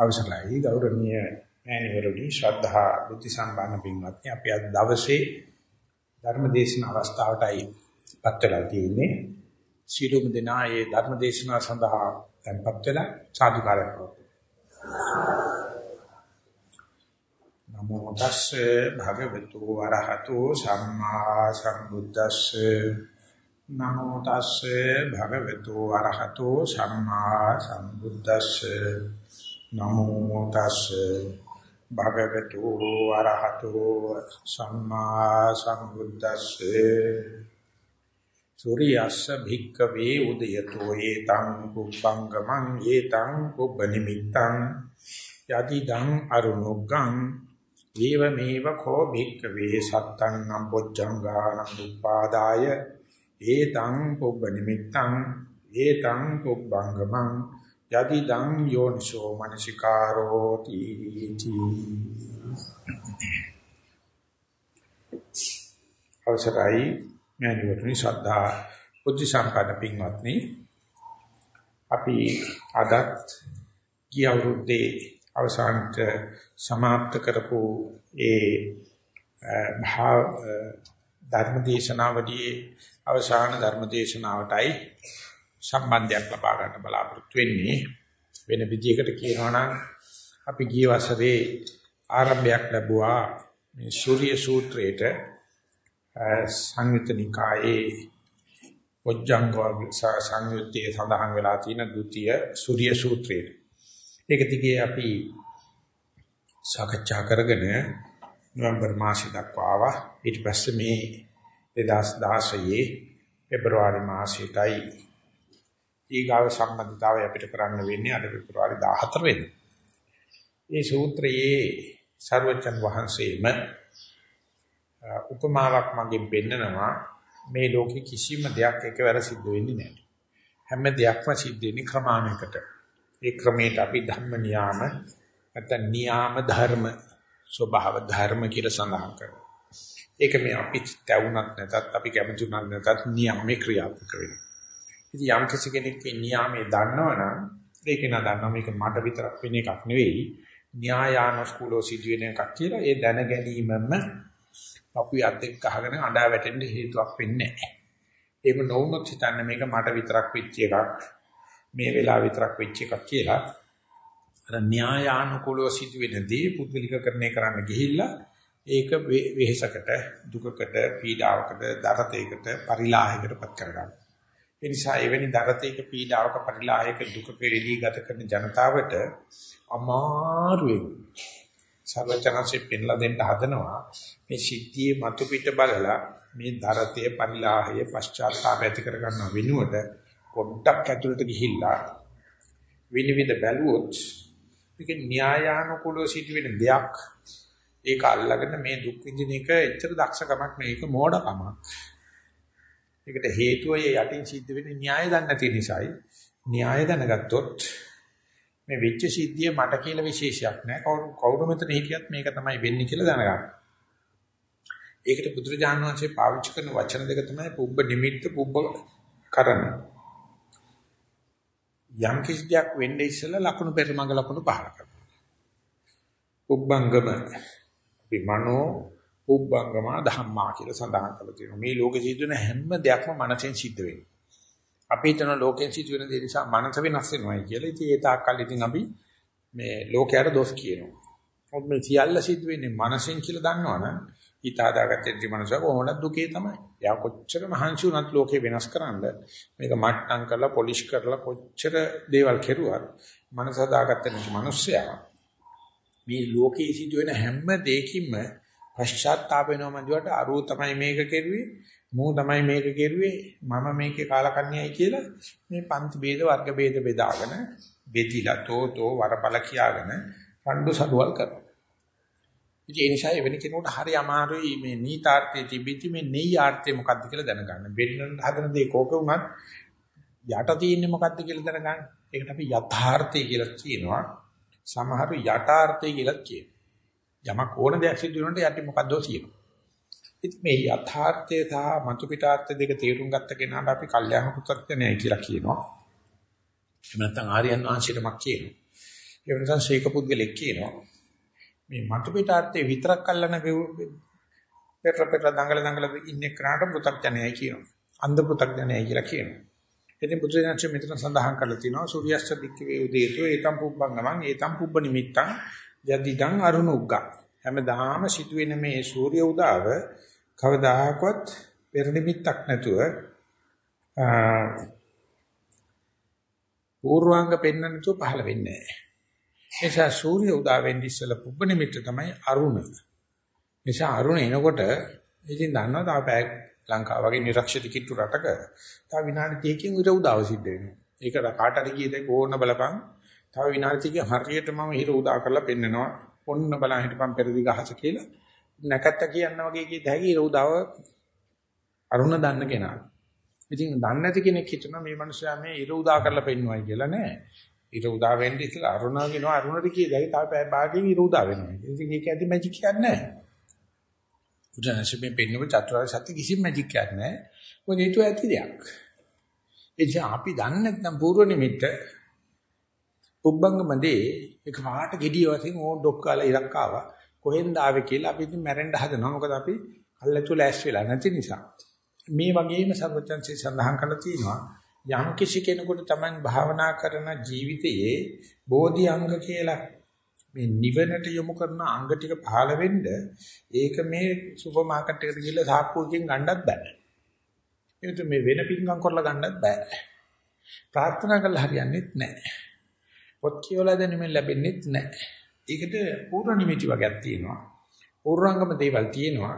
අවසරයි. ගෞරවනීය මෑණිවරුනි ශ්‍රද්ධා බුද්ධ සම්පන්න පින්වත්නි අපි අද දවසේ ධර්ම දේශන අවස්ථාවටයි පත් වෙලා තියෙන්නේ. සීලොම දෙනා ඒ ධර්ම දේශනාව සඳහා tempත් වෙලා සාදුකාරයක් නමෝ තස්සේ භගවතු වරහතෝ සම්මා සම්බුද්දස්සේ. නමෝ තස්සේ භගවතු වරහතෝ සම්මා සම්බුද්දස්සේ. නමෝ තස්සේ භගවතු වරහතෝ සම්මා සම්බුද්දස්සේ. සූර්යස්ස භික්කවේ උදයතෝ ඒතං කුබ්බංගමං ඒතං කුබ්බනිමිත්තං. යතිදං අරුණුග්ගං. ඒවමේව කෝ භික්කවේ සත්තං නම් බොජ්ජංගානං උපාදාය. ඒතං කුබ්බනිමිත්තං. ඒතං කුබ්බංගමං. යතිදං යෝනිසෝ මනසිකාරෝ තීති අවසරයි මෑණිවරණි ශ්‍රද්ධා බුද්ධ සම්පන්න පින්වත්නි අපි අදත් ගිය අවුරුද්දේ අවසානට સમાપ્ત කරපු ඒ භාව ධර්මදේශනාවදී අවසාන ධර්මදේශනාවටයි සම්බන්ධයක් ලබා ගන්න බලාපොරොත්තු වෙන්නේ. වෙන විදිහකට කියනවා නම් අපි ගිය වසරේ ආරම්භයක් ලැබුවා මේ සූර්ය සූත්‍රයේට සංයුත්ත නිකායේ පොජ්ජංග සංයුත්තේ සඳහන් වෙලා තියෙන ဒုတိ ය සූර්ය සූත්‍රයේ ඒක දිගේ අපි සාකච්ඡා කරගෙන නොවැම්බර් මාසෙ දක්වා ආවා ඊට පස්සේ මේ 2016 පෙබරවාරි මාසෙටයි ඊගාව සම්බන්ධතාවය අපිට කරන්න වෙන්නේ අද පෙබරවාරි 14 වෙනිදා. මේ සූත්‍රයේ සර්වචන් වහන්සේම උපමාවක් මගින් පෙන්නනවා මේ ලෝකේ කිසිම දෙයක් එකවර සිද්ධ වෙන්නේ නැහැ. හැම දෙයක්ම සිද්ධ වෙන්නේ ක්‍රමානුකූලව. ඒ ක්‍රමයට අපි ධර්ම නියාම නැත්නම් නියාම ධර්ම ස්වභාව ධර්ම කියලා සඳහන් කරනවා. ඒක මේ අපි තැවුනත් නැතත් අපි කැමතුනත් නැතත් නියමේ ක්‍රියාත්මක වෙනවා. ඉතින් යම් කිසි කෙනෙක් නියාමයේ දන්නවනම් ඒක නා දන්නවා මේක මට විතරක් වෙන එකක් නෙවෙයි න්‍යායානුස්කූලෝ සිදුවෙන එකක් කියලා ඒ දැන ගැනීමම අපි අද්දෙක් අහගෙන අඬා වැටෙන්න හේතුවක් වෙන්නේ නැහැ. එහෙම නොවුනොත් හිතන්න මේක මට විතරක් වෙච්ච එකක් මේ වෙලාව විතරක් වෙච්ච එකක් කියලා අර න්‍යායානුකූලව සිදුවෙන දේ පුද්ගලිකකරණය කරන්න ගිහිල්ලා ඒක වෙහෙසකට දුකකට පීඩාවකට දරතයකට පරිලාහයකටපත් කරගන්න. ඒ නිසා එවැනි දරතයක පීඩාවක පරිලාහයක දුකක එළී ගත කරන ජනතාවට අමාරුවෙන් සර්වචනසේ පෙන්ලා දෙන්න හදනවා. මේ සිද්ධියේ මතු පිට බලලා මේ දරතය පරිලාහය පශ්චාත්තාප ඇති කර ගන්න වෙනුවට පොඩ්ඩක් ඇතුළට ගිහිල්ලා විනිවිද බැලුවොත් මේක න්‍යායානුකූලව සිදුවෙන දෙයක්. ඒක අල්ලගෙන මේ දුක් විඳින එක එච්චර දක්ෂකමක් නෙවෙයි ඒක මෝඩකමක්. ඒකට හේතුව ඒ යටින් සිද්ධ වෙන න්‍යාය දන්නේ නැති නිසායි න්‍යාය දැනගත්තොත් මේ වෙච්ච සිද්ධිය මට කියලා විශේෂයක් නෑ කවුරු කවුරු මෙතන හිටියත් මේක තමයි වෙන්නේ කියලා දැනගන්න. ඒකට බුදුරජාණන් වහන්සේ පාවිච්චි කරන වචන දෙක තමයි පුබ්බ නිමිත්ත පුබ්බ කරන. යම් කිසි දෙයක් වෙන්නේ ඉස්සෙල්ලා ලකුණු පෙරමඟ ලකුණු පහල කරනවා. පුබ්බංගම විමනෝ පුබ්බංගම ධම්මා කියලා සඳහන් කරලා තියෙනවා. මේ ලෝකෙ සිදුවෙන හැම දෙයක්ම මනසෙන් සිද්ධ වෙනවා. අපි හිතන ලෝකෙන් සිදුවෙන දේ නිසා මනස වෙනස් වෙනවායි කියලා. ඉතින් ඒ තාක්කල් ඉතින් අපි මේ ලෝකයට දොස් කියනවා. මොකද මේ සියල්ල සිද්ධ වෙන්නේ මනසෙන් කියලා දන්නවනම් හිත හදාගත්තේ මනස කොහොමද දුකේ තමයි. යා කොච්චර මහන්සි වුණත් ලෝකේ වෙනස් කරන්න මේක මට්ටම් කරලා පොලිෂ් කරලා කොච්චර දේවල් කෙරුවත් මනස හදාගත්තේ නැති මිනිස්සයා මේ ලෝකේ සිදුවෙන හැම දෙයකින්ම පශ්චාත්තාප වෙනවා මන්දියට අරූ තමයි මේක කෙරුවේ මූ තමයි මේක කෙරුවේ මම මේකේ කාලකන්‍යයි කියලා මේ පන්ති ભેද වර්ග ભેද බෙදාගෙන බෙදිලා තෝතෝ වරපල කියාගෙන රණ්ඩු සරුවල් කරනවා. ඉතින් ඒ නිසා එවැනි කෙනෙකුට හරි අමාරුයි මේ නීතාර්ථයේ තිබිති මේ නෙයි ආර්ථය මොකද්ද කියලා දැනගන්න. බෙන්නන හදන දේ කෝක වුණත් යට තියෙන්නේ මොකද්ද කියලා දැනගන්න. ඒකට අපි යථාර්ථය කියලා කියනවා. සමහරු යටාර්ථය කියලා කියනවා. යමක් ඕන දෙයක් සිදු වෙනකොට යටි මොකද්දෝ කියනවා. ඉතින් මේ යථාර්ථය සහ මතු පිටාර්ථ දෙක තේරුම් ගත්ත කෙනාට අපි කල්යාණ පුත්‍රඥයයි කියලා කියනවා. එහෙම නැත්නම් ආර්යයන් වහන්සේටමක් කියනවා. ඒ වෙනසන් ශේක පුද්ගලෙක් කියනවා. මේ මතු පිටාර්ථේ විතරක් අල්ලන පෙර පෙර දඟල දඟල ඉන්නේ කරාට පෘථග්ජනයයි කියනවා. අන්ධ පෘථග්ජනයයි කියලා කියනවා. ඉතින් බුදුරජාණන් මෙතන සඳහන් කරලා තිනවා සූර්යස්ත දික්කවේ උදේතෝ ඒතම් පුබ්බංගමං ඒතම් පුබ්බ නිමිත්තං යදිදං අරුණුග්ගා හැමදාම සිදුවෙන මේ සූර්ය උදාව කවදාහකවත් පෙර නිමිත්තක් නැතුව පූර්වාංග පෙන්වන්න නැතුව පහළ වෙන්නේ නැහැ. ඒ නිසා සූර්ය උදාවෙන් ඉස්සෙල්ලා පුබ්බ නිමිත්ත තමයි අරුණ. නිසා අරුණ එනකොට ඉතින් දන්නවා තාම පැය ලංකාව වගේ නිරක්ෂිත කිට්ටු රටක තව විනාඩි 30කින් ඉර උදාව සිද්ධ වෙනවා. ඒක කාට හරි කීයද ඕන බලපං තව විනාඩි 30කින් හරියට මම හිර උදා කරලා පෙන්නනවා. ඔන්න බලන් හිටපන් පෙරදි ගහස කියලා. නැකත්ත කියන්න වගේ කීත හැකි ඉර උදාව අරුණ දන්න කෙනා. ඉතින් දන්නේ නැති කෙනෙක් හිතනවා මේ මනුස්සයා මේ ඉර උදා කරලා පෙන්වයි කියලා නෑ. ඉර උදා වෙන්නේ ඉතලා අරුණා කියනවා අරුණට කීයදයි තාම පැය භාගයෙන් ඉර උදා වෙනවා. ඉතින් ඒක ඇති මැජික් එකක් නෑ. බුදුන්සේ පෙන්වපු චතුරාර්ය සත්‍ය කිසිම මැජික් එකක් නැහැ. මොකද හේතුව ඇති දෙයක්. ඒ නිසා අපි දන්නේ නැත්නම් පූර්ව නිමිත්ත පුබ්බංගමදී එක පාට gediy වශයෙන් ඕ ඩොක්කාලා ඉරක් ආවා. කොහෙන්ද ආවේ කියලා අපි ඉතින් මැරෙන්න හදනවා. මොකද අපි අල්ලතු ලෑස් වෙලා නැති නිසා. මේ වගේම සර්වචන්සේ සඳහන් කරලා තියෙනවා යම් කිසි කෙනෙකුට Taman භාවනා කරන ජීවිතයේ බෝධි අංග කියලා මේ නිවනට යොමු කරන අංග ටික පහළ වෙන්න ඒක මේ සුපර් මාකට් එකට ගිහලා සාප්පුවකින් ගන්නත් බෑ. ඒක මේ වෙන පිංගම් කරලා ගන්නත් බෑ. ප්‍රාර්ථනා කළා හරියන්නේත් නැහැ. පොත් කියවලා දැනුමින් ලැබෙන්නේත් නැහැ. ඒකට පූර්ණ නිමිති වගේක් තියෙනවා. පූර්වාංගම දේවල් තියෙනවා.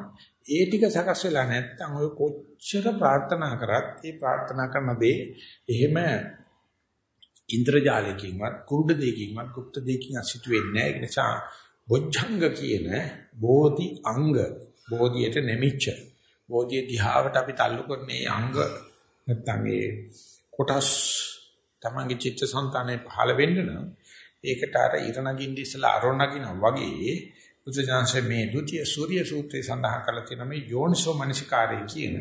ඒ ටික සකස් වෙලා නැත්නම් ඔය කොච්චර ප්‍රාර්ථනා කරත් ඒ ප්‍රාර්ථනා කරන දේ එහෙම ඉන්ද්‍රජාලයකින්වත් කුරුඩ දෙයකින්වත් গুপ্ত දෙයකින් අසිතු වෙන්නේ නැහැ. ඒ නිසා බොජ්ජංග කියන බෝධි අංග බෝධියට නැමිච්ච බෝධිය දිහාවට අපි තල්ලු කරන්නේ අංග නැත්නම් ඒ කොටස් තමන්ගේ චිත්තසංතානයේ පහළ වෙන්න නම් ඒකට අර ඉරණගින්න ඉස්සලා අරණගින වගේ බුදුජානසෙ මේ ဒုတိ ය සූර්ය සූත්‍රයේ සඳහන් කරලා තියෙන මේ යෝනිසෝ මනසිකාරය කියන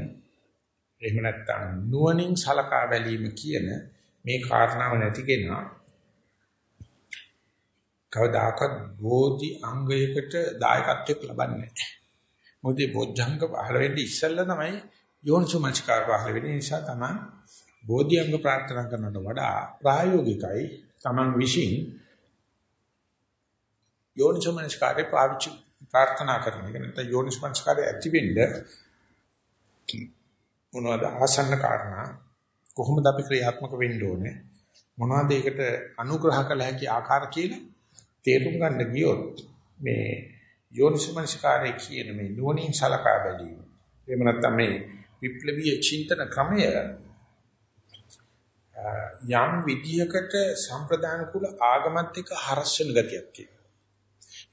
එහෙම නැත්නම් නුවණින් සලකා බැලීම කියන මේ කාරණාව නැති කෙනා කවදාකවත් බෝධි අංගයකට දායකත්වයක් ලබන්නේ නැහැ. මොකද බොජ්ජංග පහළ වෙන්නේ ඉස්සෙල්ලා තමයි යෝනිසුමංස්කාර පහළ වෙන්නේ නිසා තමයි බෝධි අංග ප්‍රාර්ථනා කරනට වඩා ප්‍රායෝගිකයි Taman විශ්ින් යෝනිසුමංස්කාරේ පාවිච්චි ප්‍රාර්ථනා කරන එක. නැත්නම් යෝනිසුමංස්කාරය ඇති වෙන්න මොනවද ආසන්න කාරණා? කොහොමද අපි ක්‍රියාත්මක වෙන්න ඕනේ? මොනවද ඒකට අනුග්‍රහ කළ හැකි ආකාර කියලා තේරුම් ගන්න ගියොත් මේ යෝනිසමනස්කාරයේ කියන මේ නුවණින් සලකා බැලීම එහෙම නැත්නම් මේ විප්ලවීය චින්තන ක්‍රමය යම් විදියකට සම්ප්‍රදාන කුල ආගමත් එක්ක හරස් වෙන ගතියක් තියෙනවා.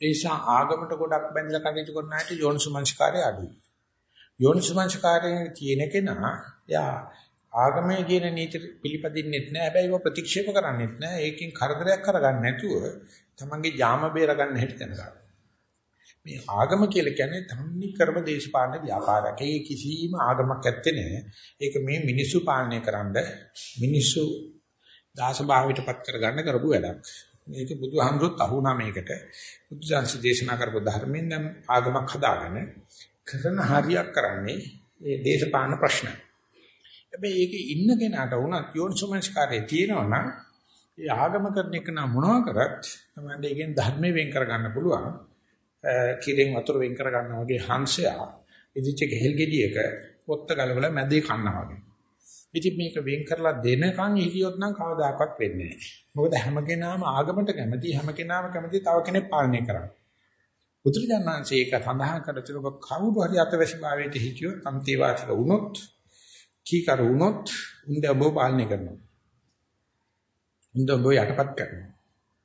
ඒ නිසා ආගමට ගොඩක් බැඳලා කටයුතු කරන අයට යෝනිසමනස්කාරය අඩුයි. යෝනිසමනස්කාරයේ තියෙන කෙනා යා ආගමයේ කියන නීති පිළිපදින්නෙත් නෑ. හැබැයි ඒව ප්‍රතික්ෂේප කරන්නෙත් නෑ. ඒකෙන් කරදරයක් කරගන්න නැතුව තමන්ගේ යාම බේර ගන්න හැටි දැනගන්න. මේ ආගම කියලා කියන්නේ තන්නේ කරම දේශපාලන ව්‍යාපාරයක්. ඒ කිසිම ආගමක් ඇත්තේ නෑ. ඒක මේ මිනිස්සු පාලනය කරන්න මිනිස්සු දාසභාවයටපත් කරගන්න කරපු වැඩක්. මේක බුදුහාමුදුරුත් අහුණා මේකට. බුදුසංශ දේශනා කරපු ධර්මෙන් නම් ආගමක් හදාගෙන කරන හරියක් කරන්නේ ඒ දේශපාලන ප්‍රශ්නයි. හැබැයි ඒකේ ඉන්න කෙනාට වුණත් යෝනිසමස්කාරයේ තියෙනවා නම් ඒ ආගම කරන එක නම් මොනවා කරත් තමයි ඒකෙන් ධර්මයෙන් වෙන් කරගන්න පුළුවන්. කිරෙන් වතුර වෙන් කරගන්නා වගේ හංසයා ඉදිච්ච ගෙහෙල් ගෙඩියක පොත්ත ගලවලා මැදේ කන්නා වගේ. ඉතින් මේක වෙන් කරලා දෙනකන් හිටියොත් නම් කවදාකවත් වෙන්නේ නැහැ. මොකද හැම කෙනාම ආගමට කැමති හැම කෙනාම කැමති තව කෙනෙක් පාලනය කරන්න. බුදුරජාණන්සේ ඒක සඳහන් කර තිබුණ කවුරු හරි අතවැසිභාවයට හිටියොත් අන්තිවාසික වුණොත් කීකරු වුණොත් උන්ද ඔබ පාලනය කරනවා. උන්ද ඔබ යටපත් කරනවා.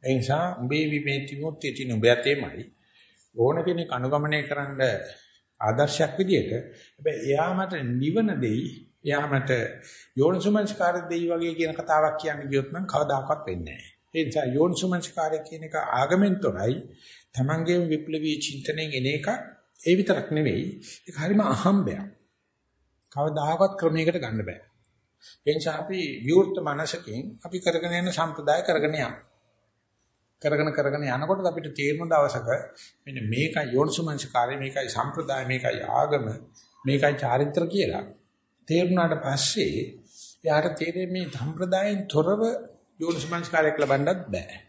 ඒ නිසා උඹේ විමේතිමොත් තියෙන උඹ යතේමයි ඕන කෙනෙක් අනුගමනය කරන්න ආදර්ශයක් විදියට හැබැයි එයා මට නිවන දෙයි එයා මට යෝනිසුමංස්කාර දෙයි වගේ කියන කතාවක් කියන්න ගියොත් නම් කවදාකවත් වෙන්නේ නැහැ. ඒ නිසා යෝනිසුමංස්කාරය කියන එක ආගමෙන් තොරයි තමන්ගේ විප්ලවීය චින්තනයෙන් එන එක ඒ විතරක් නෙවෙයි ඒක හරිම අහම්බයක්. කවදාහකවත් ක්‍රමයකට ගන්න බෑ. ඒ නිසා අපි විවෘත මනසකින් අපි කරගෙන යන සම්ප්‍රදාය කරගෙන යනවා. කරගෙන කරගෙන යනකොට අපිට තේරෙන දවසක මෙන්න මේකයි යෝනිසමංසකාරය මේකයි සම්ප්‍රදාය මේකයි ආගම මේකයි චාරිත්‍ර කියලා තේරුණාට පස්සේ යාට තේරෙන්නේ මේ සම්ප්‍රදායෙන් තොරව යෝනිසමංසකාරයක් ලබන්නත් බෑ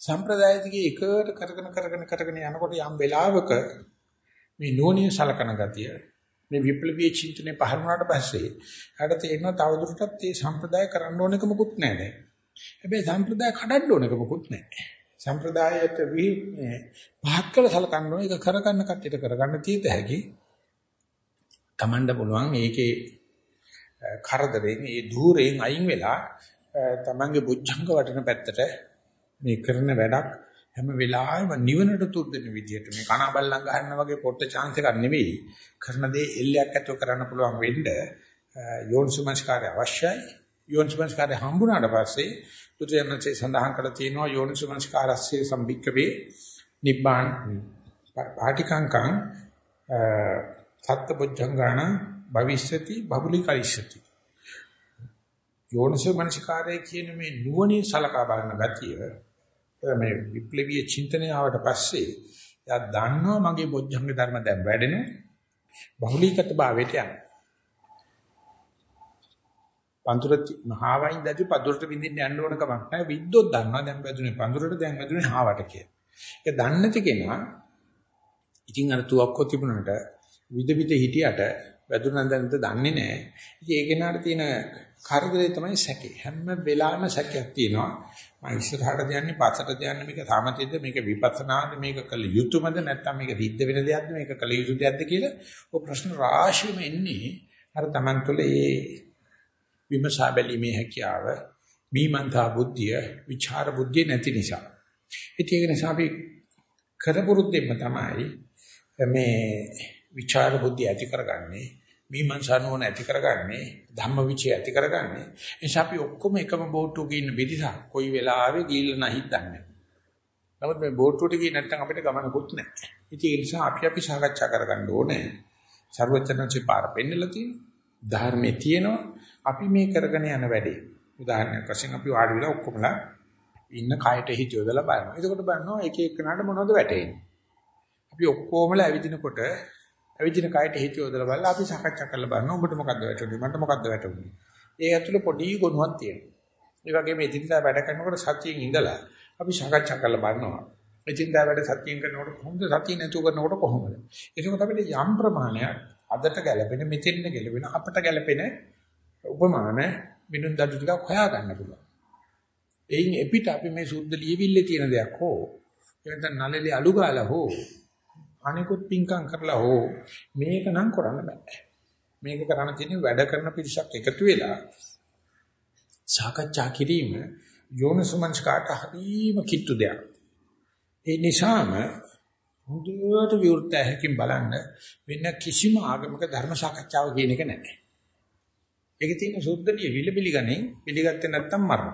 සම්ප්‍රදායතිකේ එකට කරගෙන කරගෙන කරගෙන යනකොට යම් වෙලාවක මේ නෝනිය සලකන ගතිය මේ විප්ලවීය චින්තනය පහරුණාට පස්සේ යාට තේරෙනවා තවදුරටත් මේ සම්ප්‍රදාය කරන්න ඕනක මොකුත් නැහැ දැන්. හැබැයි සම්ප්‍රදාය කඩන්න ඕනක මොකුත් නැහැ. සම්ප්‍රදායට වි පහත් කළ සලකන්න ඕන ඒක කරගන්න කට්ටියට කරගන්න තියෙත හැකි. Tamanda පුළුවන් මේකේ කරදරෙන් ඒ ධූරයෙන් අයින් වෙලා තමන්ගේ බුද්ධංග වටන පැත්තට මේ කරන වැඩක් හැම වෙලාවෙම නිවනට තුඩ දෙන විදිහට මේ කන බල්ලන් ගහන්න වගේ පොට්ට chance එකක් නෙවෙයි කරන දේ එල්ලයක් ඇතුව කරන්න පුළුවන් වෙන්න යෝනිසමස්කාරය අවශ්‍යයි යෝනිසමස්කාරය හම්බුනාට පස්සේ බුදුරජාණන්සේ සඳහන් කරලා තියෙනවා යෝනිසමස්කාරස්සේ සම්බික්කවේ නිබ්බාන පාටිකංකං සත්බුද්ධංගාණ භවිෂ්‍යති බබුලිකයිෂති යෝනිසමස්කාරය කියන මේ නුවණින් සලකා බලන ගතිය මේ විප්ලවීය චින්තනය ආවට පස්සේ එයා දන්නවා මගේ බොජ්ජංග ධර්ම දැන් වැඩෙන බහුලීකත භාවයට යන. පඳුරට මහාවයින් දැදි පඳුරට විඳින්න යන්න ඕන කමක් නැහැ. විද්දොත් දන්නවා දැන් වැදුනේ පඳුරට දැන් වැදුනේ හාවට කියලා. ඒක දන්නේ නැති කෙනා ඉතින් අර තුවක්කෝ තිබුණාට විද විද හිටියට වැදුනන් දැනද දන්නේ නැහැ. ඉතින් ඒ කෙනාට තියෙන කරදරේ තමයි සැකේ. හැම වෙලාවෙම සැකයක් තියෙනවා. මම ඉස්සරහට යන්නේ පස්සට යන්නේ මේක සාමතියද මේක විපස්සනාද මේක කළ යුතුයමද නැත්නම් මේක සිද්ධ වෙන දෙයක්ද මේක කළ යුතු දෙයක්ද කියලා ඔය ප්‍රශ්න රාශියම එන්නේ අර Taman තුළ ඒ විමසා බැලීමේ හැකියාව මීමන්තා බුද්ධිය විචාර බුද්ධිය නැති නිසා. ඒක නිසා අපි කරපුරුද්දෙම තමයි මේ විචාර බුද්ධිය ඇති කරගන්නේ මීමන්සනුවන ඇති කරගන්නේ ධම්මවිචය ඇති කරගන්නේ. එනිසා අපි ඔක්කොම එකම බෝට්ටුවක ඉන්න බෙදිසා කොයි වෙලාවෙ ගිහිල්ලා නැහිත් දන්නේ නමුත් මේ බෝට්ටුවට ගියේ නැත්නම් අපිට ගමනකුත් නැහැ. ඉතින් ඒ නිසා අපි අපි සාකච්ඡා කරගන්න ඕනේ. ਸਰවචනංචි පාර පෙන්නලා තියෙන ධර්මයේ තියෙනවා අපි මේ කරගෙන යන වැඩේ උදාහරණයක් වශයෙන් අපි වාඩි වෙලා ඔක්කොමලා ඉන්න කයට හිත යොදලා බලනවා එතකොට බලනවා එක එකනට මොනවද වැටෙන්නේ අපි ඔක්කොමලා ඇවිදිනකොට ඇවිදින කයට හිත යොදලා බලලා අපි සාකච්ඡා කරලා බලනවා ඔබට මොකද්ද වැටුනේ මට මොකද්ද වැටුනේ. ඒ ඇතුළේ පොඩි ගුණයක් තියෙනවා. ඒ වගේම එදිනදා වැඩ කරනකොට සතියෙන් ඉඳලා අපි සාකච්ඡා කරලා බලනවා. එදිනදා වැඩ සතියෙන් කරනකොට කොහොමද සතිය නැතුව කරනකොට කොහොමද? ඒකත් අපිට යම් ප්‍රමාණයක් අදට ගැලපෙන මෙතෙන්න ගැලපෙන අපට ගැලපෙන උපමාන මිනුම් දඩු ටිකක් හොයා ගන්න පුළුවන්. එයින් එපිට අපි මේ සුද්ධ ලියවිල්ලේ තියෙන දෙයක් හෝ එහෙනම් නළලේ අලු ගාලා හෝ අනිකුත් පිංකම් කරලා හෝ මේක නම් කරන්න බෑ. මේක කරන්න තියෙන්නේ වැඩ කරන පිරිසක් එකතු වෙලා සාකච්ඡා කිරීම යෝනිසමංස්කාට හරීම කිට්ටු දෙයක්. ඒ නිසාම හොඳට විවෘත හැකින් බලන්න වෙන කිසිම ආගමික ධර්ම සාකච්ඡාව කියන එක නැහැ. ඒක තියෙන සුද්ධලිය විල පිළිගන්නේ පිළිගත්තේ නැත්තම් මරණ.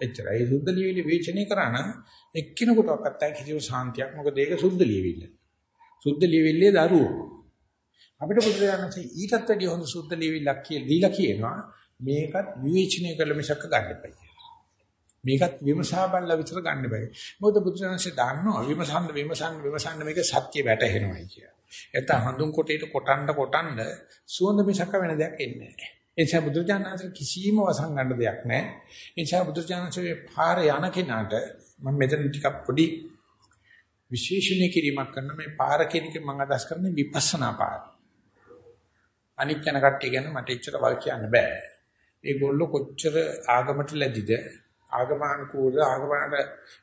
එච්චරයි. ඒ සුද්ධ ලියවිලි වේචනය කරා නම් එක්කිනෙකුටවත් අත්තයි කිසිම සාන්තියක් මොකද ඒක සුද්ධ ලියවිල්ල. සුද්ධ ලියවිල්ලේ දරුවෝ. අපිට බුදුරජාණන්සේ ඊටත් වැඩිය හොඳ සුද්ධ ලියවිල්ලක් කියලා දීලා කියනවා මේකත් විවේචනය කළ මිසක ගන්න එපා කියලා. මේකත් විමසා බලලා විතර ගන්න බෑ. මොකද බුදුරජාණන්සේ දන්නවා විමසන්න විමසන්න විමසන්න මේක සත්‍ය වැටහෙනවායි කියලා. එතන හඳුන් කොටේට කොටන්න කොටන්න සුවඳ මිසක වෙන දෙයක් එන්නේ නැහැ. ඒ නිසා බුදුරජාණන්සේ කිසිම වසන් ගන්න දෙයක් නැහැ. ඒ නිසා බුදුරජාණන්සේ පාර යන කෙනාට මම මෙතන ටිකක් පොඩි විශේෂණය කිරීමක් කරන මේ පාර කියන එක මම අදහස් කරන්නේ විපස්සනා පාර. අනික් යන කට්ටිය ගැන මට එච්චර වල් කියන්න බෑ. ඒගොල්ලෝ කොච්චර ආගමට ලැබිද ආගමනුකූල ආගමකට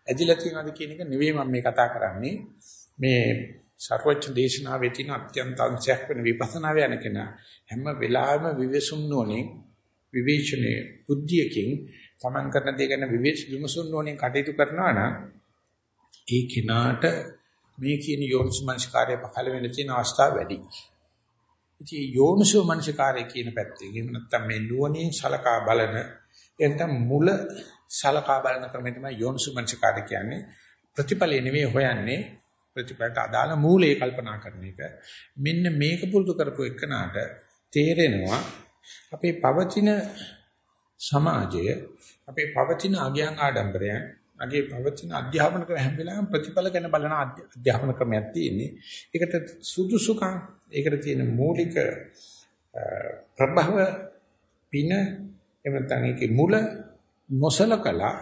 ඇදිලා තියෙනවද කියන එක නෙවෙයි මම මේ කතා කරන්නේ. මේ සර්වච්ඡ දේශනාවේ තියෙන අත්‍යන්ත අංශයක් වෙන විපස්සනා යන කෙනා හැම වෙලාවෙම විවසුම් නොනේ විවේචනයේ බුද්ධියකින් තමන් කරන දේ ගැන විවේච විමසුම් නොනේ කටයුතු කරනවා නම් ඒ කෙනාට මේ කියන යෝනිසමංස්කාරය පහළ වෙන තියෙන අවස්ථා වැඩි. ඉතින් යෝනිසමංස්කාරය කියන පැත්තේ එහෙම නැත්නම් මේ නුවණින් සලකා බලන එතන මුල සලකා බලන ක්‍රමය තමයි යෝනිසමංස්කාරය කියන්නේ ප්‍රතිඵලය නෙමෙයි හොයන්නේ ප්‍රතිපලට අදාළ මූලයේ කල්පනා කරන එක. මෙන්න මේක පුරුදු කරපු එකනට තේරෙනවා අපේ පවතින සමාජය අපේ පවතින අගයන් ආඩම්බරයන් අගේ පවතින අධ්‍යාපන ක්‍රම හැම වෙලාවෙම ප්‍රතිඵල ගැන බලන අධ්‍යාපන ක්‍රමයක් තියෙන්නේ. ඒකට සුදුසුකම්, ඒකට තියෙන මූලික ප්‍රභව පින එහෙම නැත්නම් ඒකේ මුල නොසලකලා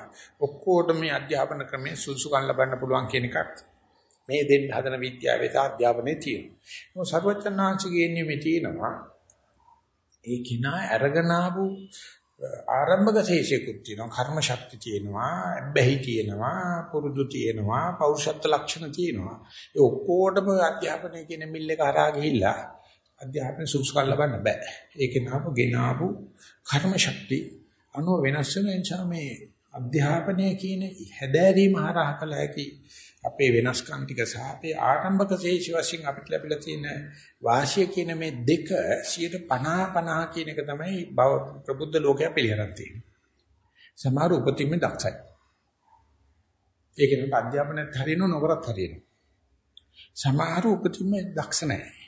ඔක්කොටම මේ අධ්‍යාපන ක්‍රමයේ සුදුසුකම් ලබන්න පුළුවන් කියන එකත් මේ දෙන්න හදන විද්‍යාවේ සහ අධ්‍යාපනයේ තියෙනවා. මොකද සර්වචන්නාංශගේ නියමේ තියෙනවා. ඒ කිනා අරගෙන ආපු ආරම්භක ශේෂිකුත් තියෙනවා කර්ම ශක්ති තියෙනවා බැහි තියෙනවා පුරුදු තියෙනවා පෞරුෂත්ව ලක්ෂණ තියෙනවා ඒ ඔක්කොටම අධ්‍යාපනය කියන මිල් එක හරහා ගිහිල්ලා අධ්‍යාපන සුසුකල් ලබන්න බෑ ඒක නාපු ගෙනාපු කර්ම ශක්ති අනුව වෙනස් වෙන නිසා මේ අධ්‍යාපනය කියන හැදෑරීම හරහා කළ හැකි අපේ වෙනස්කම් ටික සහ අපේ ආරම්භක ශේෂ වශයෙන් අපිට ලැබිලා තියෙන වාසිය කියන මේ දෙක 50 50 කියන එක තමයි බව ප්‍රබුද්ධ ලෝකයා පිළිගන්න තියෙන්නේ. සමහර උපතින්ම දක්ෂයි. ඒක නෙවෙයි අධ්‍යාපනයත් හරියන නොකරත් හරියන. සමහර උපතින්ම දක්ෂ නැහැ.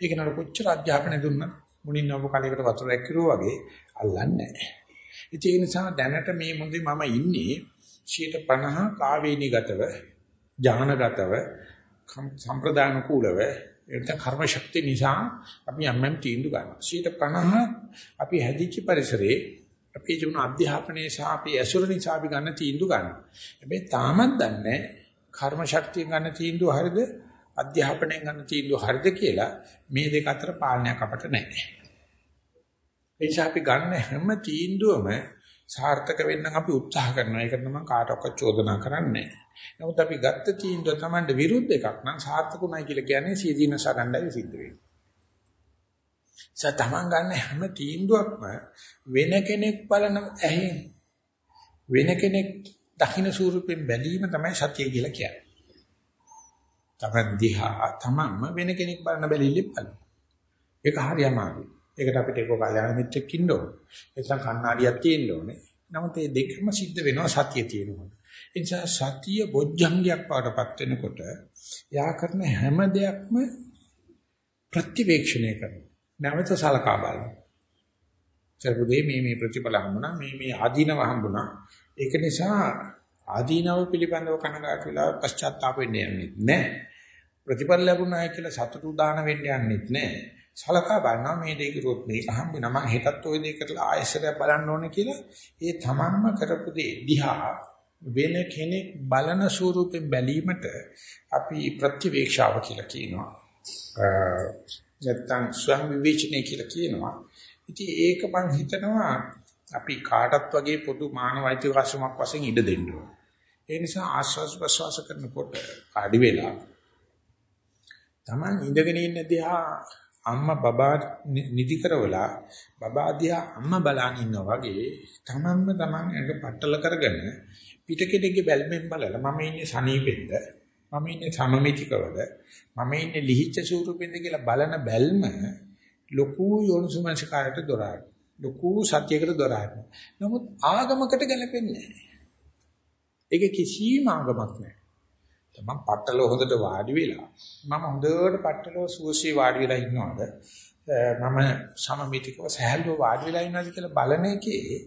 ඒක නර කොච්චර අධ්‍යාපනය දුන්නත් මුණින් නව කලයකට වතුරක් කිරුවා වගේ අල්ලන්නේ නැහැ. ඒ නිසා දැනට මේ මොඳේ මම ඉන්නේ 50 කාවේනිගතව ඥානගතව සම්ප්‍රදාන කූලව එතන කර්ම ශක්තිය නිසා අපි යම්මම් තීන්දුව ගන්නවා. 50 අපි හැදිච්ච පරිසරේ අපි ජීවන අධ්‍යාපනයේ සහ අපි ඇසුර නිසා අපි ගන්න තීන්දුව ගන්නවා. හැබැයි තාමත් දන්නේ කර්ම ශක්තිය ගන්න තීන්දුව හරියද අධ්‍යාපනයෙන් ගන්න තීන්දුව හරියද කියලා මේ දෙක අතර පාලනයක් අපට නැහැ. ඒ නිසා අපි ගන්න හැම තීන්දුවම සාර්ථක වෙන්න අපි උත්සාහ කරනවා. ඒකට මම කාටවත් චෝදනා කරන්නේ නැහැ. නමුත් අපි ගත්ත තීන්දුව Tamande විරුද්ධ එකක් නම් සාර්ථකුණයි කියලා කියන්නේ සීදීනස ගන්නයි සිද්ධ වෙන්නේ. සතමන් ගන්න හැම තීන්දුවක්ම වෙන කෙනෙක් බලන ඇහෙන් වෙන කෙනෙක් දකින්න ස්වරූපෙන් බැලීම තමයි සත්‍ය කියලා කියන්නේ. තමන් දිහා තමන්ම වෙන කෙනෙක් බලන බැලිලි බලන. ඒක හරි අමාරුයි. ඒකට අපිට ඒක කල්යාණ මිත්‍රෙක් ඉන්න ඕනේ. එතන කණ්ණාඩියක් තියෙන්න ඕනේ. නමුත් මේ දෙකම සිද්ධ වෙනවා සතිය තියෙනකොට. ඒ නිසා සතිය බොජ්ජංගයක් පාඩපත් වෙනකොට යා කරන හැම දෙයක්ම ප්‍රතිවේක්ෂණය කරනවා. නැවත සලකා බලනවා. චර්පුදේ මේ මේ ප්‍රතිඵල හම්බුණා මේ මේ ආදීනව හම්බුණා. ඒක නිසා ආදීනව පිළිබඳව කනගාටු වෙලා පශ්චාත්තාප වෙන්න යන්නේ නැහැ. ප්‍රතිඵල ලැබුණා කියලා සතුටු දාන වෙන්න යන්නේ නැහැ. සලකා බලනවා මේ දෙක කිරුවොත් මේක හම්බෙනවා මම හෙටත් ওই දෙක කරලා ආයෙසරයක් බලන්න ඕනේ කියලා ඒ තමන්ම කරපු දේ දිහා වෙන කෙනෙක් බලන ස්වරූපෙන් බැලීමට අපි ප්‍රතිවේක්ෂාව කියලා කියනවා. නැත්තම් ස්වයං විවේචනය කියලා කියනවා. ඉතින් ඒක මම හිතනවා අපි කාටත් වගේ පොදු මානව අයිතිවාසිකමක් වශයෙන් ඉඩ දෙන්න ඕන. ඒ නිසා ආස්වාස් ප්‍රසවාස කරනකොට ආඩි වෙලා Taman ඉඳගෙන ඉන්න දිහා අම්මා බබා නිදි කරවලා බබා දිහා අම්මා බලන් ඉන්නවා වගේ තමන්ම තමන් එක පట్టල කරගෙන පිටකෙඩේ බැල්මෙන් බලලා මම ඉන්නේ සනීපෙන්ද? මම ඉන්නේ සමමිතිකවද? මම ඉන්නේ ලිහිච්ඡ ස්වරූපෙන්ද කියලා බලන බැල්ම ලොකු යෝනිසුමංසකාරයට දොරායි ලොකු සත්‍යයකට දොරායි නමුත් ආගමකට ගැලපෙන්නේ නැහැ. ඒක කිසිම ආගමක් නැහැ. මම පට්ටල හොඳට වාඩි වෙලා මම හොඳට පට්ටල සුවසේ වාඩි වෙලා ඉන්නවද? මම සමමිතිකව සහැල්ලුව වාඩි වෙලා ඉන්නවද කියලා බලන එකේ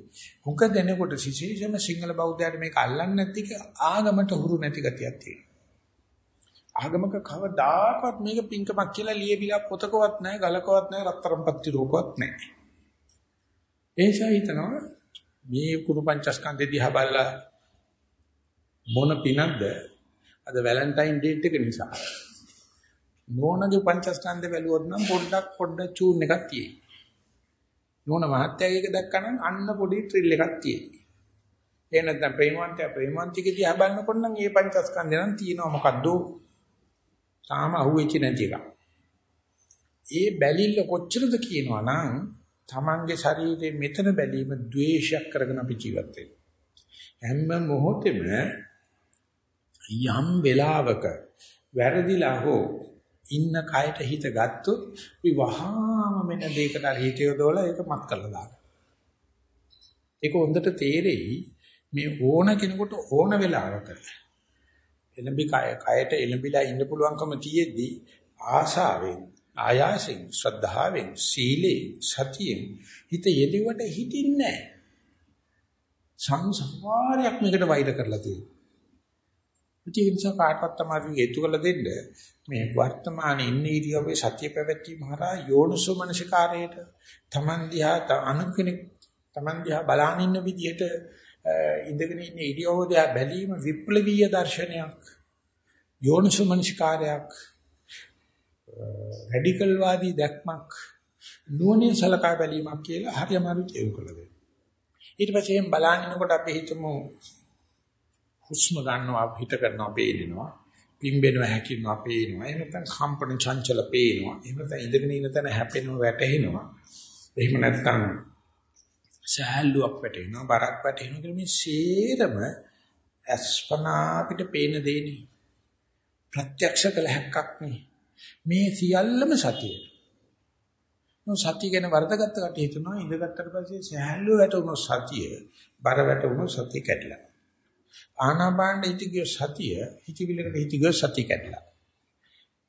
හුඟ දෙනකොට විශේෂයෙන්ම සිංහල බෞද්ධයාට මේක අල්ලන්නේ නැති ආගමට හුරු නැති ගතියක් තියෙනවා. ආගමක කවදාකවත් මේක පිංකමක් කියලා ලියවිලා පොතකවත් නැහැ ගලකවත් නැහැ රත්තරම්පත්ති රූපවත් නැහැ. ඒසයි හිතනවා මේ කුරු පංචස්කන්ධය දිහා බලලා මොන පිනක්ද අද වැලන්ටයින් ඩේට් එක නිසා. නෝනගේ පංචස්කන්ධය බැලුවොත් නම් පොඩ්ඩක් පොඩ්ඩක් චූන් එකක් තියෙයි. නෝන මහත්තයාගේ එක දැක්කනම් අන්න පොඩි ට්‍රිල් එකක් තියෙයි. ඒ නැත්නම් ප්‍රේමවන්තයා ප්‍රේමවන්තිකේ දිහා බලනකොට නම් මේ පංචස්කන්ධය නම් තියෙනවා මොකද්ද? තාම අහුවෙච්ච නැති එකක්. ඒ බැලිල්ල කොච්චරද කියනවා නම් තමන්ගේ ශරීරයේ මෙතන බැලීම ද්වේෂයක් කරගෙන අපි ජීවත් වෙනවා. හැම මොහොතෙම යම් වෙලාවක වැරදිලා හෝ ඉන්න කයට හිත ගත්තොත් අපි වහාම මෙන්න දෙයකට හිත යොදවලා ඒක මත් කරලා දානවා. ඒක හොඳට තේරෙයි මේ ඕන කෙනෙකුට ඕන වෙලාවක එළඹි කය කයට එළඹිලා ඉන්න පුළුවන්කම තියෙද්දී ආශාවෙන් ආයාසෙන් ශ්‍රද්ධාවෙන් සීලේ සතියෙන් හිත යෙදුවට හිටින්නේ නැහැ. සංසාරයක් මේකට වෛර කරලා තියෙනවා. ඒ නිසා කාටවත් තමයි හේතු කළ දෙන්න මේ වර්තමානයේ ඉන්න ඉරියව්වේ සත්‍ය පැවැත්වීම හරහා යෝනිසෝ මනසිකාරයට Taman දිහා අනුකෙනෙක් Taman දිහා බලන ඉන්න විදිහට ඉඳගෙන ඉන්න ඉරියව්ව දිහා බැලීම විප්ලවීය දර්ශනයක් යෝනිසෝ මනසිකාරයක් රැඩිකල් වාදී දැක්මක් නුවණින් සලකා බැලීමක් කියලා හරි අමාරු තේරුම් කළ දෙන්න. ඊට පස්සේ එහෙන් බලන්නකොට අපි හිතමු හුස්ම ගන්නවා හිත කරනවා පේනවා. පිම්බෙනවා හැකිනවා පේනවා. එහෙම නැත්නම් කම්පන චංචල පේනවා. එහෙම නැත්නම් ඉඳගෙන ඉන්න තැන හැපෙනවා වැටෙනවා එහෙම නැත්නම් සහැල්ලුවක් වැටෙනවා බරක් වැටෙනවා කියලා මේ සේරම අස්පනා අපිට පේන දෙන්නේ ප්‍රත්‍යක්ෂ කළ හැක්කක් නේ. මේ සියල්ලම සතිය. නෝ සතිය ගැන වර්ධගත්ත කට හිතනවා ඉඳගත්තට පස්සේ සහැල්ලුව වැටුණු සතිය බර වැටුණු සතිය කැඩලා. ආනාපානෙ හිත ගිය සතිය හිතවිලකට හිත ගිය සතිය කැඩලා.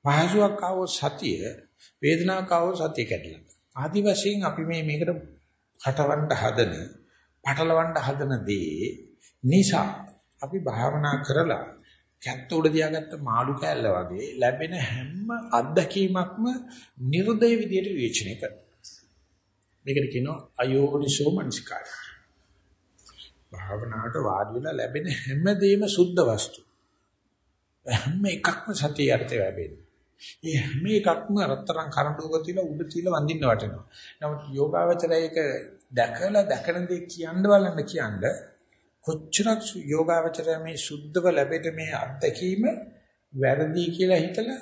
පහසුවක් ආවෝ සතිය වේදනාවක් ආවෝ සතිය කැඩලා. ආදි වශයෙන් අපි මේ මේකට හටවන්න හදන, පටලවන්න හදන දේ නිසා අපි භාවනා කරලා කැත්ත උඩ තියාගත්ත මාළු කෑල්ල වගේ ලැබෙන හැම අත්දැකීමක්ම නිර්දය විදියට විවේචනය කරනවා. මේකට කියනවා අයෝනිසෝ මනසිකාරය. භාවනාවට වාඩි වෙලා ලැබෙන හැමදේම සුද්ධ වස්තු. හැම එකක්ම සතිය යටතේ ලැබෙන්නේ. මේ හැම එකක්ම රත්තරන් කරඬුවක තියලා උඩ තියලා වඳින්න වටිනවා. නමුත් යෝගාවචරය එක දැකලා දැකන දේ කියන්න බලන්න කියන්න කොච්චරක් යෝගාවචරය මේ සුද්ධව ලැබෙද මේ අත්දැකීම වැරදි කියලා හිතලා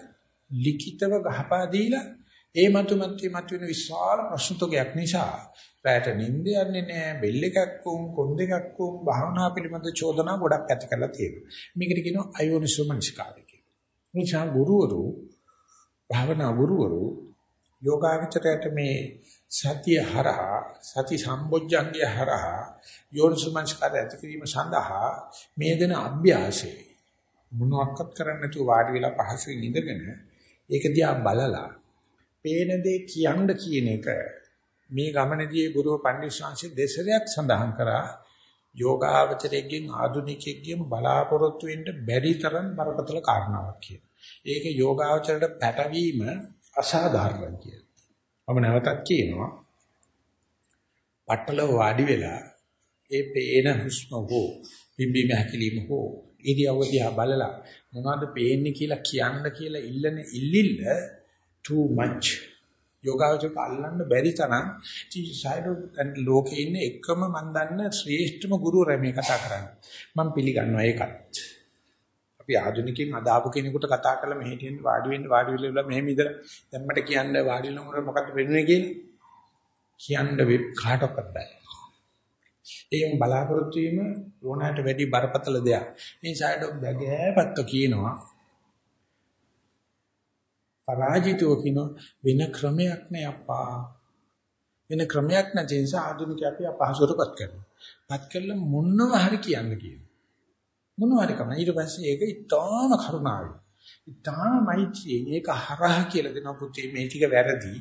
ලිඛිතව ගහපා දීලා ඒ මතු මතු මතු වෙන විශාල ප්‍රශ්න තෝගයක් නිසා රැට නිින්ද යන්නේ නැහැ බෙල් එකක් වුන් කොන් දෙකක් වුන් භාවනා පිළිබඳ චෝදනා ගොඩක් ඇති කරලා තියෙනවා. මේකට කියනවා අයෝනිසෝ මනසිකාරය කියලා. නිසා ගුරුවරු භාවනා ගුරුවරු යෝගාවචරයට මේ සතිය හරහා සති සම්බොජ්ජංගය හරහා යෝනිසෝ මනසිකාරය ඇති කිරීම සඳහා මේ දෙන අභ්‍යාසය මොනවාක්වත් කරන්නේ නැතුව වාඩි වෙලා පහසුවෙන් ඉඳගෙන ඒක දිහා බලලා පේන දේ කියන්න කියන එක මේ ගමනේදී ගුරු පඬිස්සංශ දෙසරයක් සඳහන් කරා යෝගාවචරයෙන් ආධුනිකයෙක්ගෙන් බලාපොරොත්තු වෙන්න බැරි තරම් බරපතල කාරණාවක් කියන. ඒක යෝගාවචරයට පැටවීම අසාධාරණයි කියන. මම නැවතත් කියනවා. පట్టල වාඩි වෙලා ඒ පේන හුස්ම හෝ පිම්බීම හැකිලිම හෝ ඉරියව්ව දිහා බලලා මොනවද පේන්නේ කියලා කියන්න කියලා ඉල්ලන ඉල්ලිල්ල too much. යෝගාවචක අල්ලන්න බැරි තරම් සයිඩෝ ලෝකේ ඉන්න එකම මන් දන්න ශ්‍රේෂ්ඨම ගුරුවරයා මේ කතා කරන්නේ. මම පිළිගන්නවා ඒකත්. අපි ආධුනිකයින් අදාපු කෙනෙකුට කතා කරලා මෙහෙටින් වාඩි වෙන්න වාඩි වෙලා මෙහෙම ඉඳලා දැන් මට කියන්න වාඩි වෙනකොට මොකද්ද වෙන්නේ කියලා කියන්න කාටවත් බෑ. ඒන් බලාපොරොත්තු වීම ඕනෑමට වැඩි බරපතල දෙයක්. මේ සයිඩෝ බැගෑපත්ත කියනවා පරාජිතව කියන වෙන ක්‍රමයක් නෑ අප්පා. වෙන ක්‍රමයක් නැති නිසා ආධුනික අපි අපහසුරපත් කරනවා. පත් කළා මොනව හරි කියන්න කියන. මොනව හරි කම. ඊට පස්සේ ඒක ඊටාම කරුණාවයි. ඊටාම මෛත්‍රිය. ඒක හරහා කියලා දෙනවා පුතේ මේ ටික වැරදි.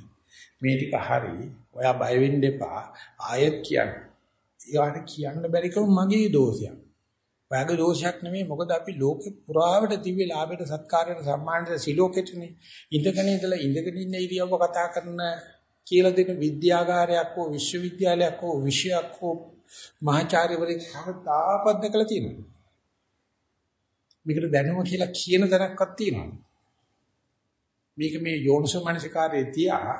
මේ ටික හරි. ඔයා බය වෙන්න එපා. ආයෙත් කියන්න. ඊට කියන්න බැරිකම මගේ දෝෂයක්. ඔයාගේ දෝෂයක් නෙමෙයි. මොකද අපි ලෝකේ පුරාවට දිව්‍ය ලාභයට සත්කාරයට සම්මානයට සිලෝකෙටනේ. ඉඳගෙන ඉඳලා ඉඳගෙන ඉන්න ඉරියව්ව කතා කරන කියලා දෙන විද්‍යාගාරයක් හෝ විශ්වවිද්‍යාලයක් හෝ විෂයක් හෝ මහාචාර්යවරයෙක් තාපද්ද කළ තියෙනවා. මේකට දැනුම කියලා කියන දරක්වත් තියෙනවා. මේක මේ යෝනිසෝ මනසිකාරයේ තියා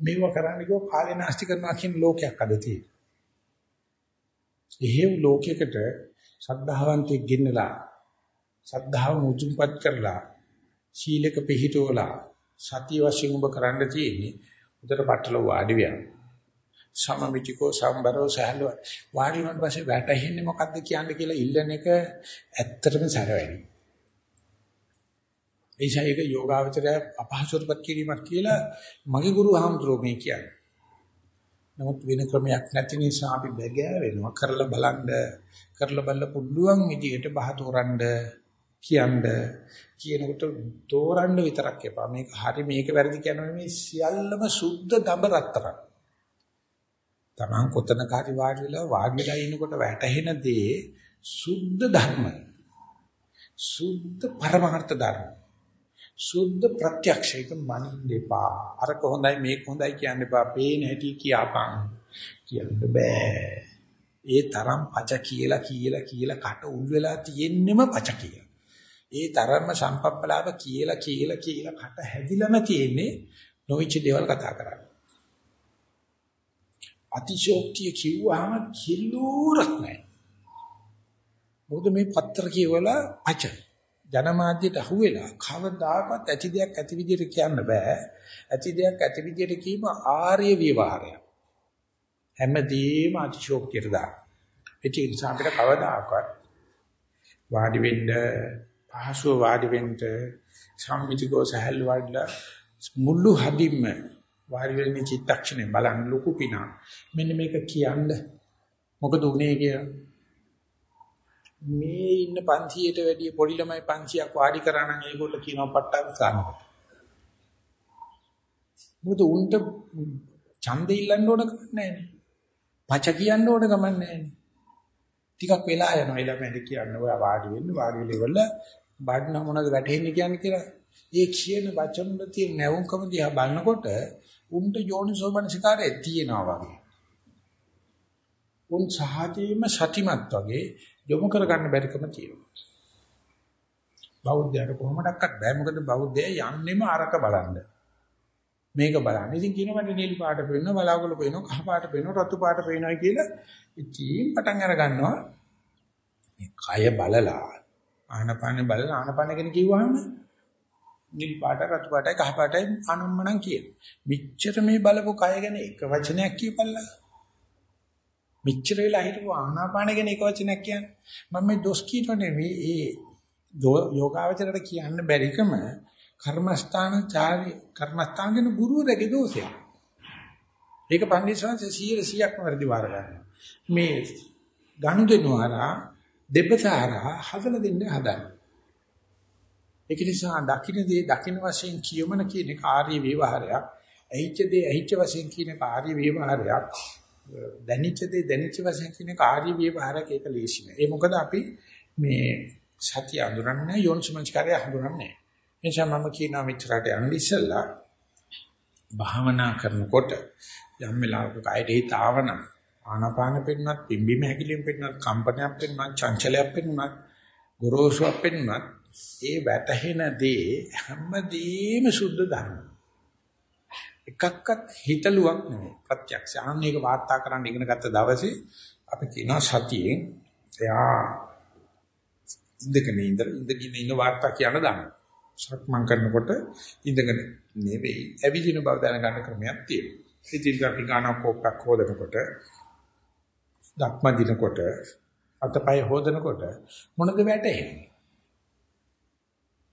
මේව කරන්න ගියෝ කාලේ නාස්ති කරනවා කියන ලෝකයක් අද තියෙනවා. එහෙව් ලෝකයකට ශ්‍රද්ධාවන්තයෙක් ගෙන්නලා ශ්‍රද්ධාව මුජුම්පත් කරලා සීලක පිළිහිටවලා සතිය වශයෙන් ඔබ කරන්න තියෙන්නේ උදේට පట్టල වාඩි වෙන සමමිතිකෝ සම්බරෝ සහලව වාඩි වුණාට පස්සේ වැටෙන්නේ මොකද්ද කියන්නේ කියලා ඉල්ලන එක ඇත්තටම සැර වැඩි. ඒසයික යෝගාවචරය අපහසුතාවක් කිරීමක් කියලා මගේ ගුරු ආම්ද්‍රෝ මේ කියන්නේ. නමුත් වෙන ක්‍රමයක් නැති නිසා අපි බැගෑ වෙනවා කරලා බලන්න කරලා බලලා පුළුවන් විදිහට බහ තෝරන්න කියන්න කියනකොට තෝරන්න විතරක් එපා මේක හරි මේක වැරදි කියනවා මේ සියල්ලම සුද්ධ දඹ රත්තරන් Taman කොතනක හරි වාඩි වෙලා වාඩි වෙලා ඉනකොට වැටහෙන දේ සුද්ධ ධර්මයි. සුද්ධ පරමාර්ථ ධර්ම. සුද්ධ ප්‍රත්‍යක්ෂයක මනින්න එපා. අරක හොඳයි මේක හොඳයි කියන්න එපා. පේන හැටි කියාපන්. කියන්න බෑ. ඒ තරම් පච කියලා කියලා කියලා කට උල් වෙලා තියෙන්නෙම පච කියලා. ඒ තරම්ම සම්පප්පලාව කියලා කියලා කියලා කට හැදිලම තියෙන්නේ නොවිච්ච දේවල් කතා කරන්නේ. අතිශෝක්තිය කිව්වහම කිලෝරක් නැහැ. මොකද මේ පත්‍ර කියවලා පච ජනමාධ්‍යයට අහුවෙලා කවදාකවත් ඇති දෙයක් ඇති විදිහට කියන්න බෑ. ඇති දෙයක් ඇති විදිහට කීම ආර්ය විවහාරයක්. හැමදේම අතිශෝක්තියට දාන. ඒ නිසා අපිට කවදාකවත් වාඩි වෙන්න පහසුව වාඩි වෙන්න සම්මිතිකෝ සහැල් වඩලා මුළු හදින්ම වාඩි වෙන්නේ චිත්තක්ෂණය බලන්න ලොකු පිනා. මෙන්න මේක කියන්න මොකද උනේ කියලා. මේ ඉන්න 500ට වැඩිය පොඩි ළමයි 500ක් වාඩි කරා නම් ඒගොල්ලෝ කියනවා පට්ටක් ගන්නවා. මොකද උන්ට ඡන්දෙ ඉල්ලන්න ඕන කමක් නැහැ පච කියන්න ඕන කමක් නැහැ ටිකක් වෙලා යනවා ළමයිට කියන්න ඔයා වාඩි වෙන්න වාඩි වෙලා බඩන මොනවද වැටෙන්නේ කියන්නේ කියලා. ඒ කියන වචන වල තියෙන නැවුම්කම දිහා බලනකොට උන්ට යෝනිසෝමනසිකාරය තියෙනවා වගේ. උන් සහජීවම සතිමත් වගේ යොමු කරගන්න බැරිකම තියෙනවා. බෞද්ධයර කොහොමඩක්වත් බෑ මොකද බෞද්ධය යන්නෙම අරක බලන්න. මේක බලන්න. ඉතින් කියනකොට නිල් පාට පේනවා, බලාගල පේනවා, කහ පාට පේනවා, රතු පාට පේනවා කියලා ඉතින් පටන් අර ගන්නවා. මේ කය බලලා ආනපාන බලලා ආනපාන ගැන කිව්වහම නිල් පාට රතු පාටයි කහ පාටයි අනුම්මනම් කියන. මිච්ඡර මේ බලපු කය ගැන එක වචනයක් කියපල්ලා. මිච්ඡර වෙලා හිටපු ආනාපාන ගැන එක වචනයක් කියන්නේ. මම මේ දොස් කියනනේ මේ ඒ යෝගාවචරයට කියන්න බැරිකම කර්මස්ථාන චාරි කර්මස්ථාන කියන ගුරුවරගේ දෝෂයක්. ඒක පන්දිසංශ 100%ක්ම වැඩි වාර ගන්නවා. මේ ගනුදෙනුවරා දෙපසාරා හදලා දෙන්න හදන්නේ. ඒක නිසා දකින්න දේ දකින්න වශයෙන් කියමන කියන කාර්ය විවහාරයක්, ඇහිච්ච දේ ඇහිච්ච වශයෙන් කියන කාර්ය විවහාරයක්, දැනිච්ච දේ දැනිච්ච වශයෙන් කියන කාර්ය විවහාරයක් ඒක ලේසි නෑ. ඒ මොකද අපි මේ සතිය අඳුරන්නේ යෝනිසමංස්කාරය අඳුරන්නේ. එනිසා මම කියනවා මෙච්චරට යන්න ඉස්සෙල්ලා භාවනා කරනකොට යම් වෙලාවක කයද හිත ආවනම් ආනාපාන පෙන්නත් පිම්බීම හැකිලිම පෙන්නත් කම්පනයක් පෙන්නත් චංචලයක් පෙන්නත් ගොරෝසුවක් පෙන්නත් ඒ වැටහෙන දේ හැමදේම සුද්ධ ධර්ම. එකක්වත් හිතලුවක් නෙවෙයි ප්‍රත්‍යක්ෂ. ආන්නේක වාර්තා කරන්න ඉගෙන ගත්ත දවසේ අපි කියනවා සතියෙන් එයා ඉඳගෙන ඉඳ ඉඳගෙන ඉන්න වාර්තා කියන දාන්න. සක්මන් කරනකොට ඉඳගෙන නෙවෙයි ඇවිදින බව දැනගන්න ක්‍රමයක් තියෙනවා. ඉතින් අපි ගානක් කොක්කක් හොදනකොට දක්ම දිනකොට අතපය හොදනකොට මොනද වැටෙන්නේ?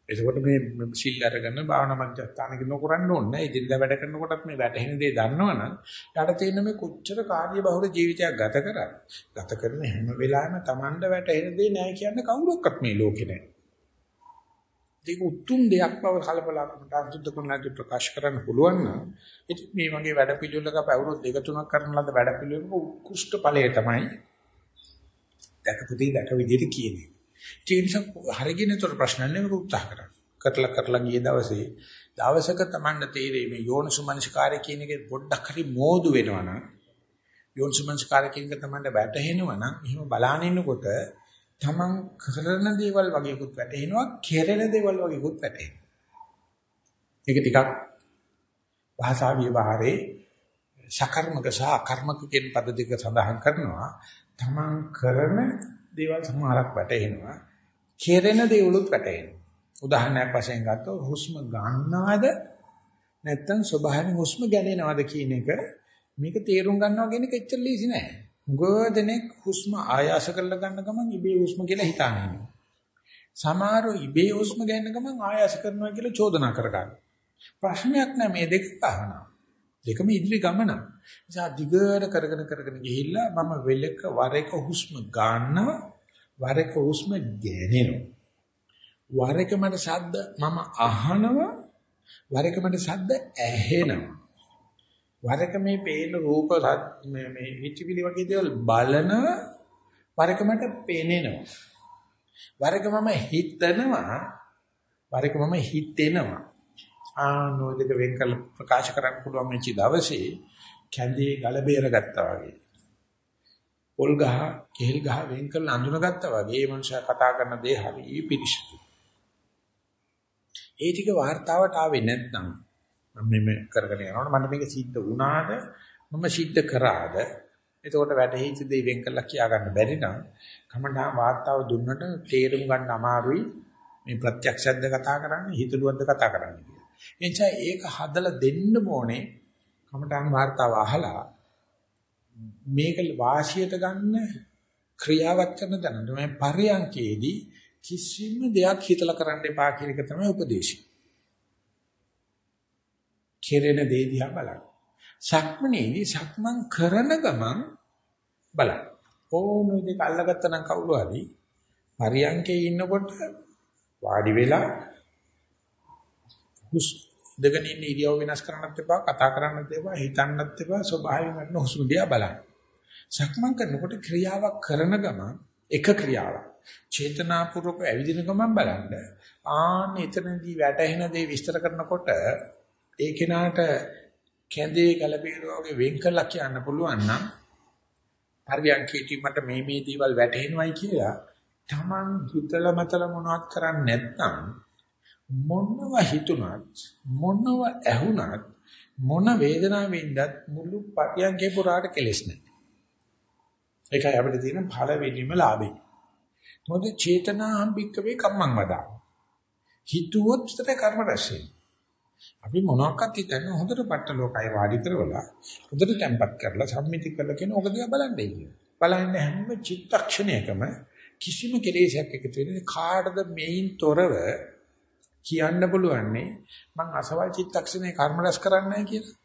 එතකොට මේ සිල් අරගෙන භාවනා මධ්‍යස්ථානක නොකරන්න ඕනේ නැහැ. ඉදිරියට වැඩ කරනකොටත් මේ වැටහෙන දේ දන්නවනම් යාට තේින්න මේ කොච්චර කාර්ය බහුල ජීවිතයක් ගත කරා. ගත කරන හැම වෙලාවෙම Tamanda වැටහෙන දේ නැහැ කියන්න කවුරක්වත් මේ ලෝකේ නැහැ. ඒක උතුම් දෙයක් බව කලබලකට අසුද්ධ කරනාදී ප්‍රකාශ කරන්න පුළුවන් නම් ඉතින් මේ වගේ වැඩ පිළිවෙලක අවුරුදු දෙක තුනක් කරන ලද වැඩ පිළිවෙලක උත්කෘෂ්ඨ ඵලය තමයි දැකපු දේ දැක විදිහට කියන්නේ. ඒ නිසා හරියගෙනතර ප්‍රශ්න නෙවෙයි උත්සාහ කරන්න. කරලා කරලා ගිය දවසේ දවසක Tamanne තේරෙයි මේ යෝනිසුමනසිකාරය කියන එකේ පොඩ්ඩක් හරි මෝදු වෙනවනම් යෝනිසුමනසිකාරය කියන එක Tamanne වැටහෙනවනම් එහෙම බලාගෙන ඉන්නකොට Taman කරන දේවල් වගේකුත් වැටහෙනවා කෙරෙන දේවල් වගේකුත් වැටහෙනවා. ඒක ටිකක් භාෂා විවහාරේ සකර්මක සහ අකර්මක කියන පද දෙක සඳහන් කරනවා. Taman කරන දේවල් සමහරක් වැටෙනවා. කෙරෙන දේවලුත් වැටෙනවා. උදාහරණයක් වශයෙන් ගත්තොත් හුස්ම ගන්නවද නැත්නම් ස්වභාවයෙන් හුස්ම ගැනීමවද කියන එක මේක තේරුම් ගන්නවා කියන එක එච්චර ලීසි නෑ. ගොඩනෙක් හුස්ම ආයාස කරලා ගන්න ගමන් ඉබේ හුස්ම කියලා හිතාන ඉන්නවා. සමහරව ඉබේ හුස්ම ගන්න ගමන් ආයාස කරනවා කියලා චෝදනා කරගන්නවා. ප්‍රශ්නයක් නෑ මේ දෙක අහනවා. දෙකම ඉදිරි ගමන. නිසා දිගට කරගෙන කරගෙන ගිහිල්ලා මම වෙලක වර එක හුස්ම ගන්නවා වර එක හුස්ම ගැනෙනවා. වර එක මට ශබ්ද මම අහනවා වර එක මට ශබ්ද ඇහෙනවා. වරක මේ පේන රූප මේ මේ හිතවිලි වගේ දේවල් බලන වරක මට පේනෙනවා. වරක මම හිතනවා වරක මම හිතෙනවා. ආනෝ දෙක වෙන් කරලා ප්‍රකාශ කරන්න පුළුවන් වෙච්ච දවසේ කැඳේ ගල බේරගත්තා වගේ. පොල් ගහ, කෙහෙල් ගහ වෙන් කරලා අඳුනගත්තා වගේ මේ මනුස්සයා කතා කරන දේ හරි පිළිසිතු. ඒ ටික වார்த்தාවට ආවේ නැත්නම් මම මේ කරගෙන යනකොට මම මේක සිද්ධ වුණාද මම සිද්ධ කරාද එතකොට වැටහිච්ච දේ වෙන් කරලා කියා ගන්න බැරි නම් කමඩා වාතාව දුන්නට තේරුම් ගන්න අමාරුයි මේ ප්‍රත්‍යක්ෂද්ද කතා කරන්නේ හිතලුවද්ද කතා කරන්නේ එනිසා ඒක හදලා දෙන්න ඕනේ කමඩාන් වාර්තාව අහලා මේක වාසියට ගන්න ක්‍රියාවත් කරන දැන මේ පරියන්කේදී කිසිම දෙයක් හිතලා කරන්න එපා කියන එක තමයි උපදේශය. කෙරෙන දේ දිහා බලන්න. සක්මනේදී සක්මන් කරන ගමන් බලන්න. ඕන විදිහට අල්ලගත්තා නම් කවුරු හරි පරියන්කේ ඉන්නකොට වාඩි වෙලා හුස් දෙගෙන ඉන්න ඉරියව් වෙනස් කරන්නත් එපා කතා කරන්නත් එපා හිතන්නත් එපා ස්වභාවයෙන් වටන හුස්ම දිහා බලන්න. සක්මන් කරනකොට ක්‍රියාවක් කරන ගමන් එක ක්‍රියාවක් චේතනාපූර්වක ඇවිදින ගමන් බලන්න. ආන්න එතනදී වැටහෙන දේ විස්තර කරනකොට ඒ කෙනාට කැඳේ ගලබේරුවගේ වෙන් කළා කියන්න පුළුවන් නම් පරියන්කේටි මට මේ මේ දේවල් වැටහෙනවයි කියලා Taman හිතල මතල මොනවත් කරන්නේ නැත්නම් මොනව හිතුණත් මොනව ඇහුණත් මොන වේදනාවෙන්දත් මුළු පරියන්කේ පුරාට කෙලෙස් නැහැ. ඒකයි අපිට තියෙන පළවෙනිම ලාභය. මොකද චේතනාහම් භික්කවේ කම්මං වදා. හිතුවොත් විතර කර්ම රැස් වෙනවා. අපි මොනවාක්වත් හිතන්නේ හොඳට පට්ටලෝකයි වාඩි කරවලා හොඳට තැම්පත් කරලා සම්මිති කරලා කියන ඕක දිහා බලන්නේ කියන. බලන්නේ හැම චිත්තක්ෂණයකම කිසිම කෙලෙසයක් එකතු වෙන්නේ කාටද මේන් තොරව කියන්න පුළුවන්නේ මං අසවල් චිත්තක්ෂණේ කර්ම රැස් කරන්නයි කියලා.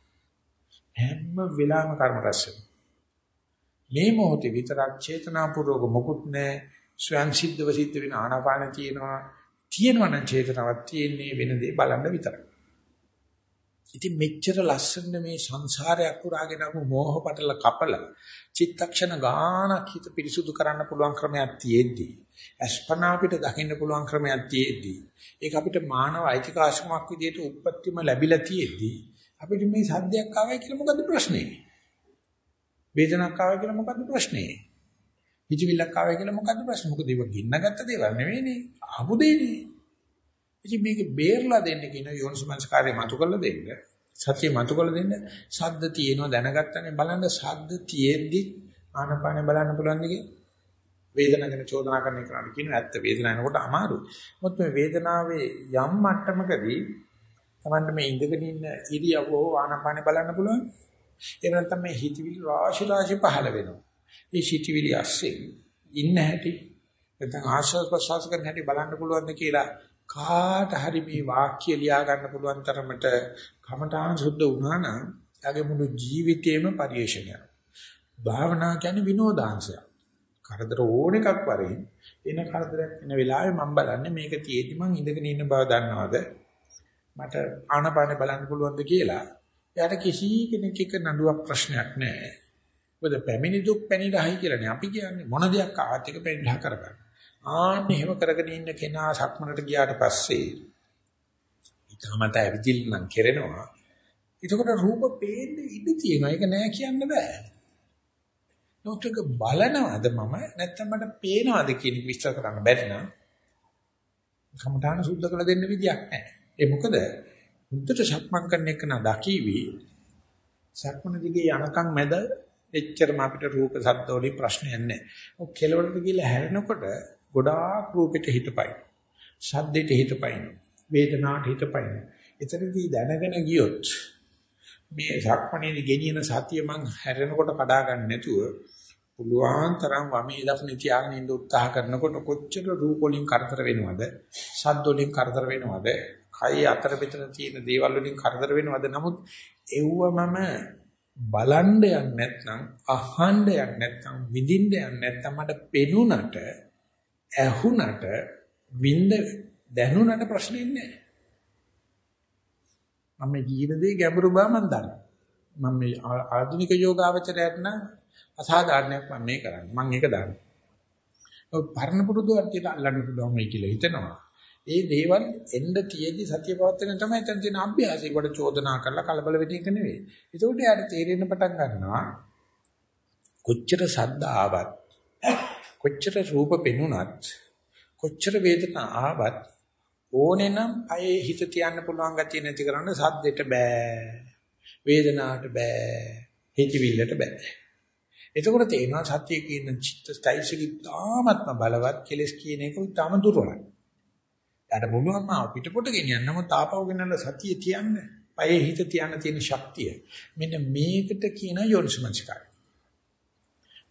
හැම වෙලාවෙම කර්ම රැස් මේ මොහොතේ විතරක් චේතනාපූර්වක මොකුත් නැහැ ස්වයන් සිද්ධව සිද්ධ වෙන ආනාපාන තියෙනවා තියෙනවා නම් චේතනාවක් තියෙන්නේ වෙන දේ බලන්න විතරයි. ඉතින් මෙච්චර ලස්සන මේ සංසාරයක් පුරාගෙන ආපු මෝහ පටල කපල චිත්තක්ෂණ ගානක් හිත පිරිසුදු කරන්න පුළුවන් ක්‍රමයක් තියෙද්දී අස්පනා අපිට දකින්න පුළුවන් ක්‍රමයක් තියෙද්දී ඒක අපිට මානව අයිතිකාශකමක් විදිහට උප්පත්තිම ලැබිලා තියෙද්දී අපිට මේ සද්දයක් ආවයි කියලා මොකද්ද ප්‍රශ්නේ? වේදනාවක් ආවයි කියලා මොකද්ද ප්‍රශ්නේ? හිතවිල්ලක් ආවයි කියලා මොකද්ද ප්‍රශ්නේ? මොකද ඒව ගින්නගත්ත දේවල් නෙවෙයිනේ. ආපු දෙන්නේ ඉතින් මේක බේරලා දෙන්න කියන යෝනිසමංස්කාරය මතු කරලා දෙන්න. සත්‍ය මතු කරලා දෙන්න. ශබ්ද තියෙනවා දැනගත්තනේ බලන්න ශබ්ද තියෙද්දි ආනපානේ බලන්න පුළුවන් දෙකේ වේදනාව ගැන චෝදනා කරන එකට කියන ඇත්ත වේදනාව එනකොට අමාරුයි. මොකද මේ වේදනාවේ යම් මට්ටමකදී Tamanne මේ ඉඳගෙන ඉන්න ඉරියව්ව ආනපානේ බලන්න පුළුවන්. ඒ නැත්නම් මේ හිතවිලි රාශි රාශි පහළ වෙනවා. මේ හිතවිලි ඇස්සේ ඉන්න හැටි නැත්නම් ආශ්වාස ප්‍රශ්වාස කරන හැටි බලන්න පුළුවන්ද කියලා කාට හරි මේ වාක්‍ය ලියා ගන්න පුළුවන් තරමට කමඨාන් සුද්ධ වුණා නම් එයාගේ මුළු ජීවිතේම පරිේශනයක්. භාවනා කියන්නේ විනෝදාංශයක්. කරදර ඕන එකක් වරින් එන කරදරයක් එන වෙලාවේ මම බලන්නේ මේක තියෙදි මං ඉඳගෙන ඉන්න බව දන්නවද? මට ආනපාන බලන්න පුළුවන්ද කියලා. එයාට කිසි කෙනෙක් එක නඩුවක් ප්‍රශ්නයක් නැහැ. මොකද පැමිණි දුක් පැනිරහයි කියලානේ අපි කියන්නේ මොන දෙයක් ආවත් එක පැනිරහ කරගන්න. ආන්න එහෙම කරගෙන ඉන්න කෙනා සක්මනට ගියාට පස්සේ ඊටමත ඇවිදින්න නම් කෙරෙනවා. එතකොට රූප පේන්නේ ඉඳ තියෙනවා. ඒක නෑ කියන්න බෑ. නොටක බලනවද මම නැත්නම් මට පේනවද කියන විස්තර කරන්න බැරි නම් කමඨාන සුද්ධ කරලා දෙන්න විදියක් නැහැ. ඒ මොකද මුද්දට සක්මන් කරන එක නා දකීවි සක්මන දිගේ යනකම් මැද එච්චරම අපිට රූප ශබ්ද වලින් ප්‍රශ්නයක් නැහැ. ඔය කෙලවරට ගිහලා හැරෙනකොට ගොඩාක් රූපෙට හිතපයින්. ශබ්දෙට හිතපයින්. වේදනාවට හිතපයින්. එතනදී දැනගෙන ගියොත් මේ සක්මණේදී ගෙනියන සතිය මං හැරෙනකොට කඩා ගන්න නැතුව පුළුවන් තරම් වමේ දකුණේ තියාගෙන ඉන්න උත්සාහ කරනකොට කොච්චර රූප වලින් කරදර වෙනවද? ශබ්ද වලින් කරදර වෙනවද? කයි අතර පිටර තියෙන දේවල් වලින් කරදර වෙනවද? නමුත් එව්ව මම බලන්න යන්නේ නැත්නම් අහන්න යන්නේ නැත්නම් විඳින්න යන්නේ නැත්නම් මට පෙනුනට ඇහුණට විඳ දැනුණට ප්‍රශ්නේ නැහැ. මම ජීවිතේ ගැඹුරු බව මම දන්නවා. මම මේ ආධුනික යෝගාවචරයට නම් අසාධාරණයක් මම මේ කරන්නේ. මම ඒක දන්නවා. ඔය පරණ පුරුදු අර්ථයට අල්ලන්න පුළුවන් මේ කියලා හිතනවා. ඒ දේවල් එන්න තියෙදි සතිය පවත්වන තමයි එතන තියෙන අභ්‍යාසය. ඒකට චෝදනා කරලා කලබල වෙන එක නෙවෙයි. ඒකට යාට තේරෙන්න පටන් ගන්නවා කොච්චර සද්ද ආවත් කොච්චර රූප පෙනුනත් කොච්චර වේදනා ආවත් ඕනේ නම් අයේ හිත තියන්න පුළුවන් ගතිය නැති කරන්න සද්දෙට බෑ වේදනාවට බෑ හිතවිල්ලට බෑ එතකොට තේනවා සත්‍ය කියන චිත්ත ස්ථයිසික තාමත්ම බලවත් කෙලස් කියන එක තාම දුර්වලයි. යාට පුළුවන් මා පිටපොට ගෙනියන්න නමුත් ආපහු ගෙනල්ලා සතිය තියන්න. පයේ හිත තියන්න තියෙන ශක්තිය. මෙන්න මේකට කියන යෝනිසමංස්කාරය.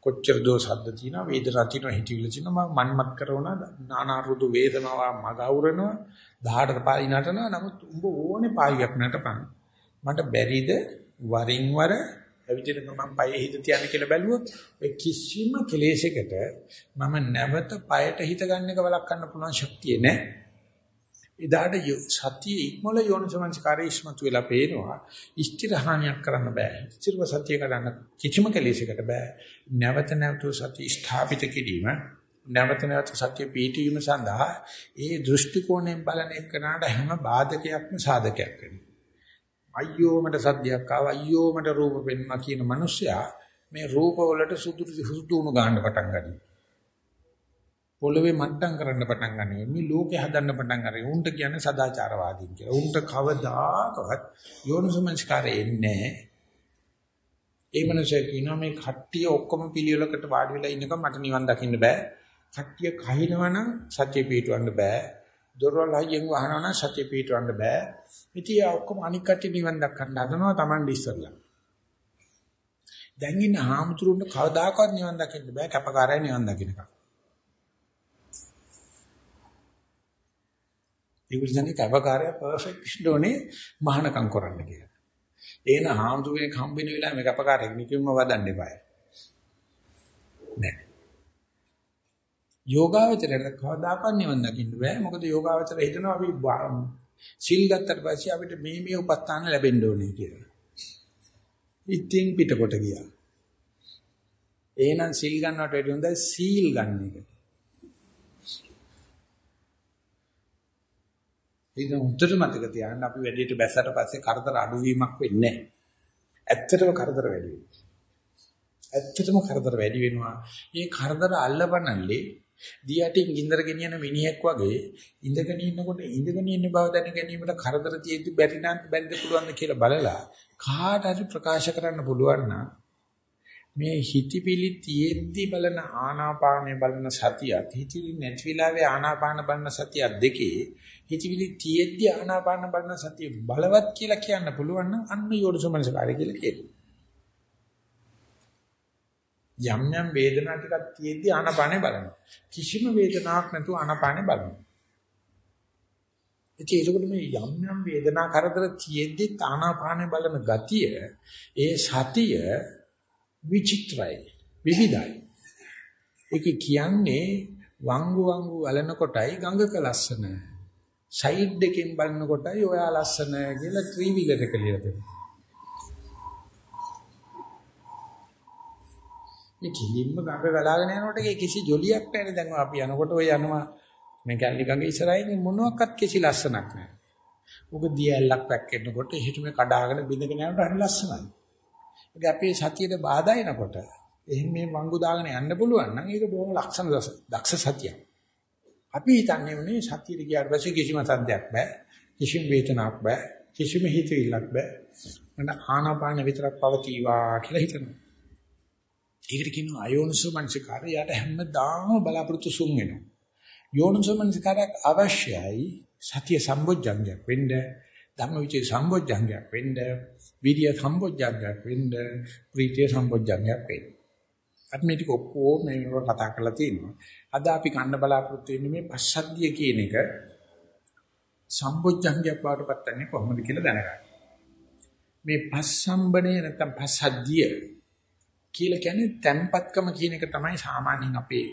කොච්චර දෝ සද්ද තියෙනවා වේදනා තියෙනවා හිතවිල්ල තියෙනවා. මම මන්මත් කරනවා නානා රුදු වේදනාව මග අවරනවා 18ට පායි නටනවා. නමුත් උඹ ඕනේ පායියක් නටපන්. මට බැරිද? වරින් වර ඇවිදින මම පයේ හිත තියන්න කියලා බැලුවොත් ඔය කිසිම කෙලෙසයකට මම නැවත පයට හිත ගන්න එක වළක්වන්න පුළුවන් ශක්තිය නැහැ. එදාට සතිය ඉක්මල යෝනිසමංස්කාරය ඉස්මතු වෙලා පේනවා. ඉෂ්ටිරහානියක් කරන්න බෑ. ඉස්තිරව සතිය කරන්න කිසිම කෙලෙසයකට බෑ. නැවත නැවත සතිය ස්ථාපිත කිරීම නැවත නැවත සත්‍ය පීඨීම සඳහා ඒ දෘෂ්ටි කෝණයෙන් බලන එකනට හැම බාධකයක්ම සාධකයක් වෙනවා. අයියෝ මට සද්දයක් ආවා අයියෝ මට රූප පෙන්නා කියන මිනිස්සයා මේ රූප වලට සුදු සුදුුණු ගන්න පටන් ගන්නවා. පොළවේ මට්ටම් කරන්න පටන් ගන්නවා. මේ ලෝකේ හදන්න පටන් ගන්නවා. උන්ට කියන්නේ සදාචාරවාදීන් කියලා. උන්ට කවදාකවත් යෝනිසමංස්කාරය එන්නේ ඒ මනුස්සයා කියනවා මේ කට්ටිය ඔක්කොම පිළිවෙලකට වාඩි වෙලා ඉන්නකම් මට නිවන් දකින්න බෑ. කට්ටිය කහිනවනම් සත්‍ය පිටවන්න බෑ. දොරවල් හයියෙන් වහනවා නම් සතිය පිටවන්න බෑ. ඉතින් ඔක්කොම අනික් කට්ටිය නිවන් දක්වන්න හදනවා Taman ඉස්සරලා. දැන් ඉන්න හාමුදුරුවෝ කවදාකවත් නිවන් දකින්න බෑ කැපකාරය නිවන් දකින්නකම්. ඒගොල්ලන්ගේ කැපකාරය පර්ෆෙක්ට් ඉන්නෝනේ මහානකම් කරන්න කියලා. ඒන හාමුදුරුවෝ හම්බෙන වෙලාව මේ කැපකාරයෙක් නිකම්ම වදන්න එපායි. නෑ. යෝගාවචරයට කවදාකවත් නිවන් දකින්න බෑ. මොකද යෝගාවචරය හිතනවා අපි සිල් ගත්තට පස්සේ අපිට මේ මේ උපස්ථාන ලැබෙන්න ඕනේ කියලා. ඉතින් පිටකොට ගියා. එහෙනම් සිල් ගන්නවට වැඩිය හොඳයි සීල් ගන්න එක. ඉතින් උත්තර මතක තියාගන්න අපි වැඩියට බැස්සට පස්සේ කරදර අඩුවීමක් වෙන්නේ නැහැ. ඇත්තටම කරදර වැඩි වෙනවා. ඇත්තටම කරදර වැඩි වෙනවා. මේ කරදර අල්ලපනල්ලේ දියටින් ගින්දර ගෙනියන මිනිහෙක් වගේ ඉඳගෙන ඉන්නකොට ඉඳගෙන ඉන්න බව දැන ගැනීමට කරදර තියෙද්දි බැරි නම් බැරිද පුළුවන්ද කියලා බලලා කාට හරි ප්‍රකාශ කරන්න පුළුවන් නම් මේ හිතවිලි තියෙද්දි බලන ආනාපානය බලන සතියත් හිතවිලි නැති වෙලාවේ ආනාපාන බලන සතියත් දෙකේ හිතවිලි තියෙද්දි ආනාපාන බලන සතිය බලවත් කියලා කියන්න පුළුවන් නම් අන්න යෝනිසමනසකාරය කියලා කියනවා යම් යම් වේදනා ටිකක් තියෙද්දි ආනපානේ බලනවා. කිසිම වේදනාවක් නැතුව ආනපානේ බලනවා. ඉතින් ඒකට මේ යම් යම් වේදනා කරදර තියෙද්දි ආනපානේ බලන ගතිය ඒ සතිය විචිත්‍රයි විවිධයි. ඒක කියන්නේ වංගු වංගු වලන කොටයි ගඟක ලස්සන. සයිඩ් එකෙන් බලන කොටයි ඔයා ලස්සන කියලා ත්‍රිවිලට කියලා දෙනවා. මේ කිලින්ම ගඟ ගලාගෙන යනකොට ඒ කිසි ජොලියක් නැහැ දැන් අපි යනකොට ඔය යනවා මේ කැලණි ගඟ ඉස්සරහින් මොනවාක්වත් කිසි ලස්සනක් නැහැ. උග දියැලක් පැක්කෙනකොට එහෙට මේ කඩාගෙන බින්දගෙන යනකොට හරි ලස්සනයි. ඒක අපේ සතියේ බාධා එනකොට එහෙන් මේ වංගු දාගෙන යන්න පුළුවන් නම් ඒක බොහොම ලක්ෂණ දක්ෂ සතියක්. අපි හිතන්නේ උනේ සතියේ ගියාට පස්සේ කිසිම සද්දයක් බෑ. කිසිම වේදනාවක් බෑ. කිසිම හිතවිල්ලක් බෑ. මට ආනාපාන විතරක් පවතිවා කියලා හිතනවා. ඒකට කියනවා අයෝනිසෝ මනසිකාරය. යට හැමදාම බලාපොරොත්තු සුන් වෙනවා. යෝනිසෝ මනසිකාරයක් අවශ්‍යයි සතිය සම්බොජ්ජංගයක් වෙන්න, ධම්මවිචේ සම්බොජ්ජංගයක් වෙන්න, විරිය සම්බොජ්ජංගයක් වෙන්න, ප්‍රීතිය සම්බොජ්ජංගයක් වෙන්න. අපි මේ ටික ඔක්කොම මේව කතා කරලා තියෙනවා. අද අපි කන්න බලාපොරොත්තු වෙන්නේ මේ පස්සද්ධිය කියන එක සම්බොජ්ජංගයක් බවට පත් වෙන්නේ කොහොමද කියලා දැනගන්න. මේ පස්සම්බනේ නැත්නම් පස්සද්ධිය කියලා කියන්නේ තැම්පත්කම කියන එක තමයි සාමාන්‍යයෙන් අපේ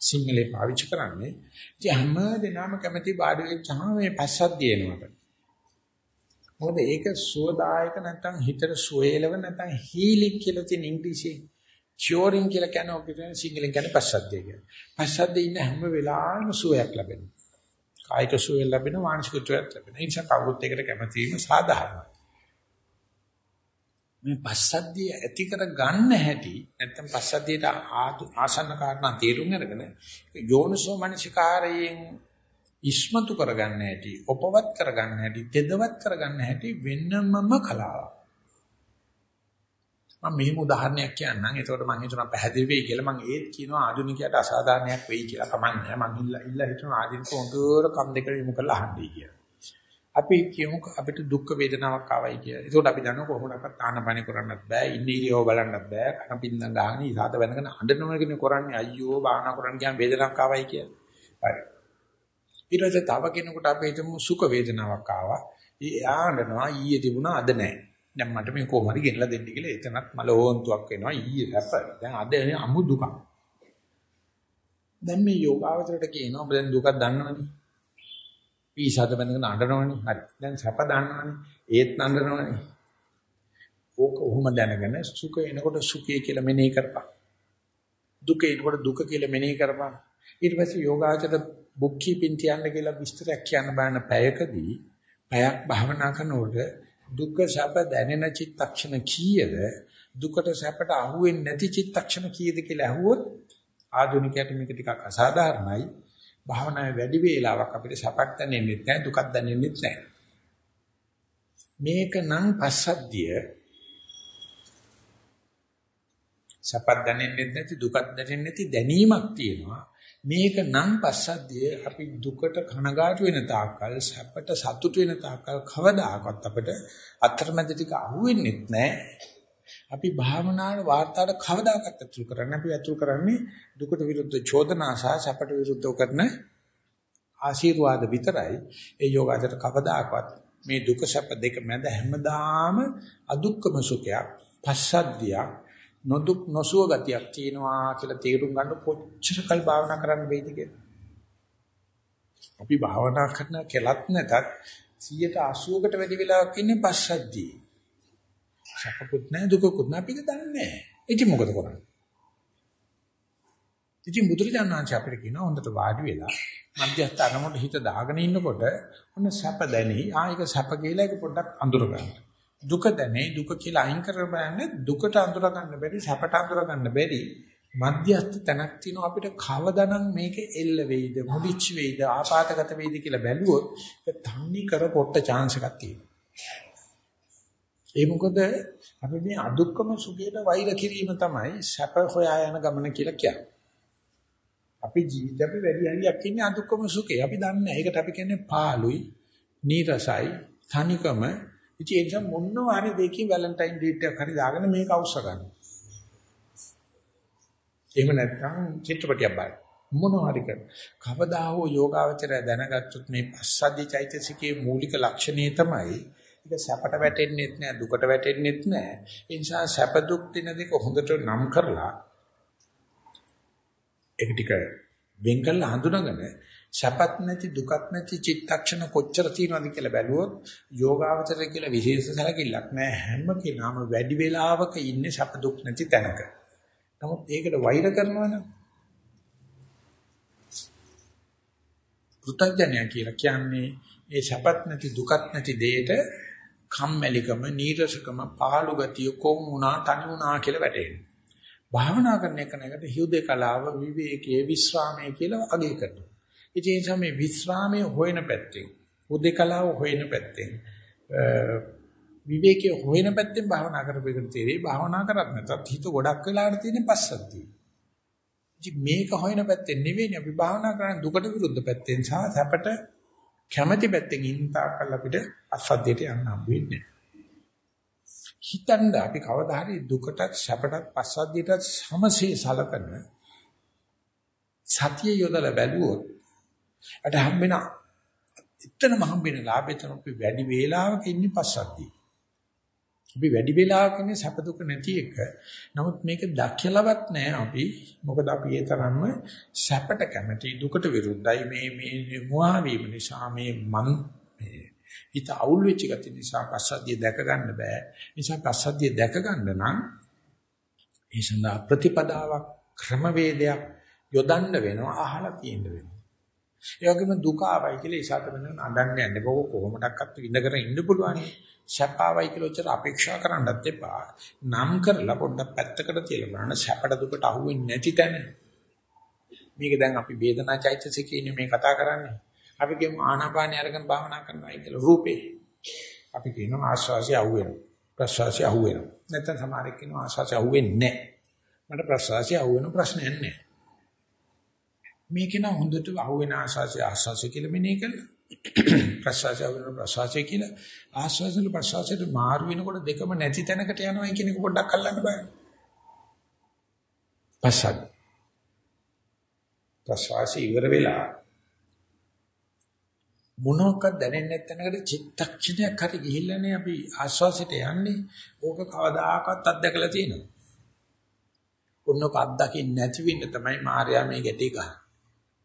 සිංහලේ පාවිච්චි කරන්නේ. ඉතින් හැම දිනම කැමති බාඩ වෙච්චාම මේ පස්සක් දිනනවට. මොකද ඒක සුවදායක නැත්නම් හිතට සුවේලව නැත්නම් හීලික් කියලා තියෙන ඉංග්‍රීසියෙන් චෝරින් කියලා කියන ඔකට සිංහලෙන් කියන්නේ පස්සද්ධිය කියලා. පස්සද්ධිය ඉන්න හැම වෙලාවෙම සුවයක් ලැබෙනවා. කායික සුවය ලැබෙනවා මානසික සුවයක් ලැබෙනවා. ඒ නිසා කවුරුත් ඒකට කැමති වීම සාධාරණයි. මේ පස්සද්ධිය ඇති කර ගන්න හැටි නැත්නම් පස්සද්ධියට ආසන්න කාරණා තේරුම් අරගෙන යෝනිසෝ මනසිකාරයෙන් ඉස්මතු කරගන්න හැටි, උපවත් කරගන්න හැටි, තෙදවත් කරගන්න හැටි වෙනමම කලාවක්. මම මෙහෙම උදාහරණයක් කියන්නම්. එතකොට මම හිතනවා පැහැදිලි වෙයි කියලා. මම ඒත් කියනවා ආධුනිකයට අසාධාරණයක් වෙයි කියලා. කමන්නේ. මම ඉල්ල ඉල්ල හිතනවා ආධුනික හොඳට කම් දෙක යොමු කරලා අහන්නයි කියලා. අපි කියමු අපිට දුක් වේදනාවක් ආවයි කියලා. ඒකෝට අපි දන්නවා කොහොමඩක්වත් ආනපන කරන්නත් බෑ. ඉන්නේ ඉරියව බලන්නත් බෑ. කන පින්නම් ගහගෙන ඉසాత වෙනකන් අඬනවනේ කරන්නේ අයියෝ බාහනා කරන්න ගියාම වේදනාවක් ආවයි කියලා. හරි. ඊට පස්සේ තව කෙනෙකුට අපි හිතමු සුඛ වේදනාවක් ආවා. ඒ ආනනවා ඊයේ තිබුණා අද නැහැ. දැන් මට මේ කොහොම හරි ගෙනලා දෙන්න කියලා එතනත් මල ඕන්තුවක් වෙනවා ඊයේ සැප. දැන් අද අමු දුකක්. දැන් මේ යෝගාවචරයට කියනවා ඔබ දැන් දුකක් දන්නවනේ. පීසාද බඳගෙන අඬනවනේ. හරි. දැන් සැප දන්නවනේ. ඒත් අඬනවනේ. ඕක ඔහොම දැනගෙන සුඛ එනකොට සුඛය කියලා මෙනෙහි කරපන්. දුක එනකොට දුක කියලා මෙනෙහි කරපන්. ඊට පස්සේ යෝගාචර බුක් කීපින් තියන්න කියලා විස්තරයක් කියන්න බෑන පැයකදී පැයක් භාවනා කරනකොට දුක්ඛ සැප දැනෙන චිත්තක්ෂණ කීයද? දුකට සැපට අහුවෙන්නේ නැති චිත්තක්ෂණ කීයද කියලා අහුවොත් ආධුනිකයට මේක ටිකක් අසාධාරණයි. භාවනාවේ වැඩි වේලාවක් අපිට සැපක් දැනෙන්නේ නැහැ දුකක් දැනෙන්නේ නැහැ. මේක නම් පස්සද්ධිය. සැපක් දැනෙන්නේ නැති දුකක් දැනෙන්නේ නැති දැනීමක් තියෙනවා. මේක නම් පස්සද්ධිය අපි දුකට කනගාටු වෙන තාක්කල් සැපට සතුටු වෙන තාක්කල් කවදාකවත් අපිට අතරමැද ටික අහුවෙන්නේ නැහැ. අපි භාවනාවේ වාර්තාවට කවදාකවත් අතුල් කරන්නේ අපි අතුල් කරන්නේ දුකට විරුද්ධ චෝදනා සහ සැපට විරුද්ධව කරන ආශිර්වාද විතරයි. ඒ යෝගාචර කවදාකවත් මේ දුක සැප දෙක මැද හැමදාම අදුක්කම සුඛයක් පස්සද්ධියක් නොදුක් නොසුව ගතියක් තියෙනවා කියලා තේරුම් ගන්න කොච්චර කල් භාවනා කරන්න වෙයිද කියලා. අපි භාවනා කරන කෙලත් නැතත් 180කට වැඩි වෙලාවක් ඉන්නේ පස්සද්ධිය. සැපකුත් නැහැ දුකකුත් නැහැ අපිට දන්නේ නැහැ. ඉතින් මොකද කරන්නේ? ඉතින් බුදුරජාණන් අපිට කියනවා හොඳට වාඩි වෙලා මධ්‍යස්ථ අරමුණ හිත දාගෙන ඉන්නකොට ඔන්න සැප දැනි ආයක සැප කියලා එක පොඩ්ඩක් අඳුර ගන්න. දුක දැනේ දුක කියලා අයින් කර බලන්නේ දුකට අඳුර ගන්න බැරි සැපට අඳුර ගන්න බැරි මධ්‍යස්ථ තැනක් තියෙනවා අපිට කවදානම් මේක එල්ල වෙයිද මුලිච්ච වෙයිද ආපాతගත වෙයිද කියලා බැලුවොත් ඒක තන්නේ කර පොට්ට chance එකක් තියෙනවා. ඒ මොකද අපි මේ අදුක්කම සුඛයට වෛර කිරීම තමයි සැප හොයා යන ගමන කියලා කියන්නේ. අපි ජීවිත අපි වැඩි හරියක් ඉන්නේ අදුක්කම සුඛේ. අපි දන්නේ ඒකට අපි කියන්නේ පාළුයි නීරසයි තනිකම ඉතින් ඒ නිසා මොනවා හරි දෙකකින් වැලන්ටයින් ඩේට් එකක් හරි දාගෙන මේක අවශ්‍ය ගන්න. එහෙම නැත්නම් චිත්‍රපටියක් බලන්න. මොනවා හරි කරන. කවදා හෝ යෝගාවචරය දැනගත්තොත් මේ පස්සද්ධි චෛතසිකයේ මූලික ලක්ෂණේ තමයි ඒක සැපට වැටෙන්නෙත් නෑ දුකට වැටෙන්නෙත් නෑ. ඒ නිසා සැප දුක් දින දෙක හොඳට නම් කරලා ඒක ටික වෙන් කරලා හඳුනාගෙන සැපත් නැති දුකත් නැති චිත්තක්ෂණ කොච්චර තියෙනවද කියලා බැලුවොත් යෝගාවචරය කියලා විශේෂ සැලකිල්ලක් නැහැ හැම කෙනාම වැඩි වෙලාවක ඉන්නේ සැප දුක් නැති තැනක. නමුත් ඒකට වෛර කරනවනම් කෘතඥය කියලා කියන්නේ ඒ සැපත් නැති දුකත් නැති දෙයට කම්මැලිකම නීරසකම පාළු ගතිය කොම් වුණා තනි වුණා කියලා වැටෙනවා. භාවනා කරන එක නකට හෘදේ කලාව විවේකයේ විස්රාමයේ කියලා අගය කරනවා. ඉතින් ඒ නිසා මේ විස්රාමයේ හොයන පැත්තෙන් උදේකලාව හොයන පැත්තෙන් විවේකයේ හොයන පැත්තෙන් භාවනා කරපෙකට තේරෙයි භාවනා කරත් නැත්නම් හිත ගොඩක් වෙලාවට තියෙන පස්සද්ධිය. ඉතින් මේක හොයන පැත්තෙන් නෙවෙයි අපි භාවනා කරන්නේ දුකට විරුද්ධ පැත්තෙන් සහ සැපට කැමැති පැත්තෙන් ඉන්තාකල් අපිට අසද්දයට යන්න හම්බ වෙන්නේ. හිතන්න අපි කවදා හරි දුකටත් සැපටත් පස්සද්ධියටත් සමසේ සලකන සතිය යොදලා බැලුවොත් අට හම්බෙන එතනම හම්බෙන ලාභය තමයි අපි වැඩි වේලාවක ඉන්නේ පස්සද්ධිය. අපි වැඩි වේලාවක ඉන්නේ සැප දුක නැති එක. නමුත් මේක දැක්කලවත් නැහැ අපි. මොකද අපි ඒ තරම්ම සැපට කැමති දුකට විරුද්ධයි මේ මේ මුවා වීම නිසා මේ මන් මේ හිත අවුල් වෙච්ච ගතිය නිසා පස්සද්ධිය දැක ගන්න බෑ. නිසා පස්සද්ධිය දැක ගන්න නම් ඒ සඳහා ප්‍රතිපදාවක් ක්‍රමවේදයක් යොදන්න වෙනවා අහලා තියෙන්න වෙනවා. ඒ වගේම දුක ආවයි කියලා ඉසాత වෙන නඩන්න යන්න බෝ කොහොමඩක්වත් ඉඳගෙන ඉන්න පුළුවන්. සැප ආවයි කියලා උච්චර අපේක්ෂා කරන්නත් එපා. නම් කරලා පොඩ්ඩක් පැත්තකට තියලා බලන්න සැපට දුකට අහුවෙන්නේ නැති තැන. මේක දැන් අපි වේදනා චෛතසිකේ මේ කතා කරන්නේ. අපි කියමු ආනාපානිය අරගෙන භාවනා කරනවා කියලා රූපේ. අපි කියනවා ආස්වාසිය අහුවෙනවා. ප්‍රසවාසිය අහුවෙනවා. නැත්නම් සමහරෙක් කියනවා ආස්වාසිය අහුවෙන්නේ නැහැ. මට ප්‍රසවාසිය අහුවෙන ප්‍රශ්නයක් නැහැ. මේක න හොඳට අහුවෙන ආස්වාසිය ආස්වාසිය කියලා මෙනේ කළා. ප්‍රසවාසිය අහුවෙන ප්‍රසවාසිය කියලා ආස්වාසිය ප්‍රසවාසියට මාරු වෙනකොට දෙකම නැති තැනකට යනවා කියන එක පොඩ්ඩක් අල්ලන්න බෑ. පස්සක්. ප්‍රසවාසිය ඉවර වෙලා මොනවාක්වත් දැනෙන්නේ නැත්නම්කට චිත්තක්ෂණයක් හරි ගිහිල්ලානේ අපි ආස්වාසිත යන්නේ. ඕක කවදාකවත් අත්දැකලා තියෙනවා. ඔන්නක අත්දකින්න නැති වෙන්න තමයි මාර්යා මේ ගැටේ ගන්න.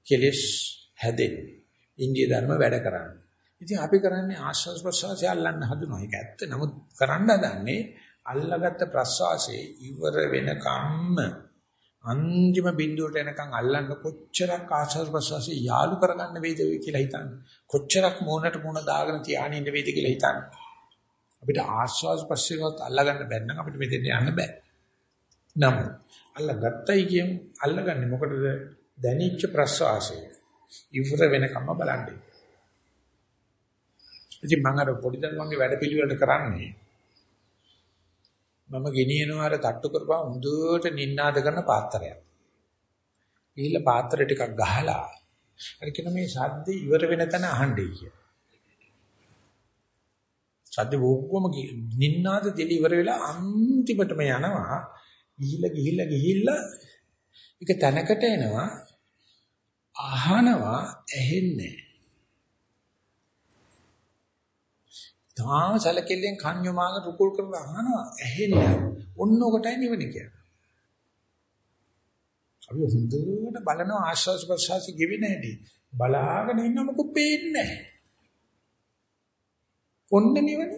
කෙලස් හැදෙන්නේ. ඉන්දිය ධර්ම වැඩ කරන්නේ. ඉතින් අපි කරන්නේ ආස්වාස් ප්‍රසවාසය අල්ලන්න හදනවා. ඒක ඇත්ත. නමුත් කරන්න හදන්නේ අල්ලගත්ත ප්‍රසවාසයේ ඉවර වෙනකම්ම අන්තිම බිඳුවට එනකන් අල්ලන්න කොච්චරක් ආශ්වාස ප්‍රශ්වාසය යාලු කරගන්න වේද කියලා හිතන්න. කොච්චරක් මූණට මූණ දාගෙන තියාගෙන ඉන්න වේද කියලා හිතන්න. අපිට ආශ්වාස ප්‍රශ්වාසයත් අල්ලගන්න බැන්න අපිට මෙතෙන් යන්න බෑ. නම් අල්ලගත්තයි කියමු අල්ලගන්නේ මොකටද? දැනිච්ච ප්‍රශ්වාසය. ඉවර වෙනකම්ම බලන්නේ. ඉතින් මම අර පොඩි දරුවන්ගේ වැඩ පිළිවෙලට කරන්නේ මම ගෙනියනවා අර තට්ටු කරපුවා හොඳට නින්නාද කරන පාත්‍රයක්. ඊළ පාත්‍රය ටිකක් ගහලා අර කියන මේ ශබ්දේ ඉවර වෙන තැන අහන්නේ කිය. ශබ්දේ ඔක්කොම නින්නාද දෙලි ඉවර වෙලා අන්තිමටම යනවා. ගිහිල්ලා ගිහිල්ලා ගිහිල්ලා ඒක තැනකට එනවා අහනවා ඇහෙන්නේ තාම සැලකෙල්ලෙන් කන්‍යෝ මාග රුකුල් කරලා අහනවා ඇහෙන්නේ. ඔන්න ඔකටයි නිවන කියන්නේ. අපි හොඳට බලන ආශ්වාස ප්‍රශ්වාස ගෙවෙන හැටි බලාගෙන ඉන්න මොකද පේන්නේ නැහැ. ඔන්න නිවන.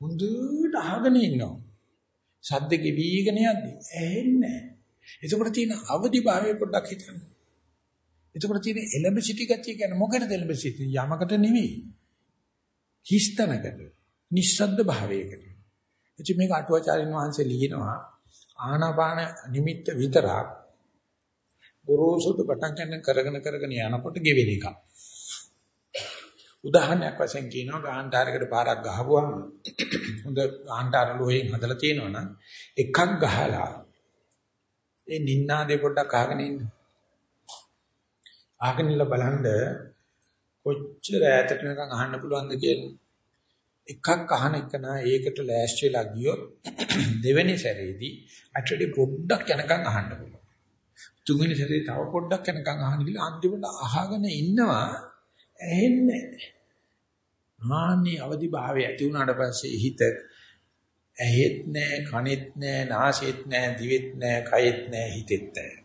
හොඳට අහගෙන ඉන්නවා. ශබ්ද ගෙවිගෙන යද්දී ඇහෙන්නේ නැහැ. එතකොට තියෙන අවදි භාවය පොඩ්ඩක් හිතන්න. එතකොට තියෙන එලඹ සිටි ගතිය කියන්නේ මොකටද එලඹ සිටි? යමකට නෙවෙයි. හිස්තනකට නිස්සද්ද භාවයකට ඉතින් මේක අටුවාචාරින් වහන්සේ ලියනවා ආනාපාන නිමිත්ත විතරක් ගොරෝසුට පටන් ගන්න කරගෙන කරගෙන යනකොට ගෙවෙන එක උදාහරණයක් වශයෙන් කියනවා ගාන්ටාරයකට පාරක් ගහපුවාම හොඳ ගාන්ටාර ලෝයෙන් හදලා තියෙනවනම් එකක් ගහලා ඒ නින්නාදේ පොඩ්ඩක් අහගෙන ඉන්න අහගෙන ඉන්න බලන්න කොච්චර ඈතට නිකන් අහන්න පුළුවන්ද කියලා. එකක් අහන එක නා ඒකට ලෑස්ති වෙලා ගියොත් දෙවෙනි සැරේදී ඇටටි පොඩ්ඩක් යනකම් අහන්න පුළුවන්. තුන්වෙනි සැරේ තව පොඩ්ඩක් යනකම් අහන්න ගිහලා අන්තිමට අහගෙන ඉන්නවා ඇහෙන්නේ නැහැ. මාන්නේ අවදි භාවය ඇති වුණාට පස්සේ හිත ඇහෙත් නැහැ, කනෙත් නැහැ, නාසෙත් නැහැ, දිවෙත් නැහැ, කයෙත් නැහැ, හිතෙත් නැහැ.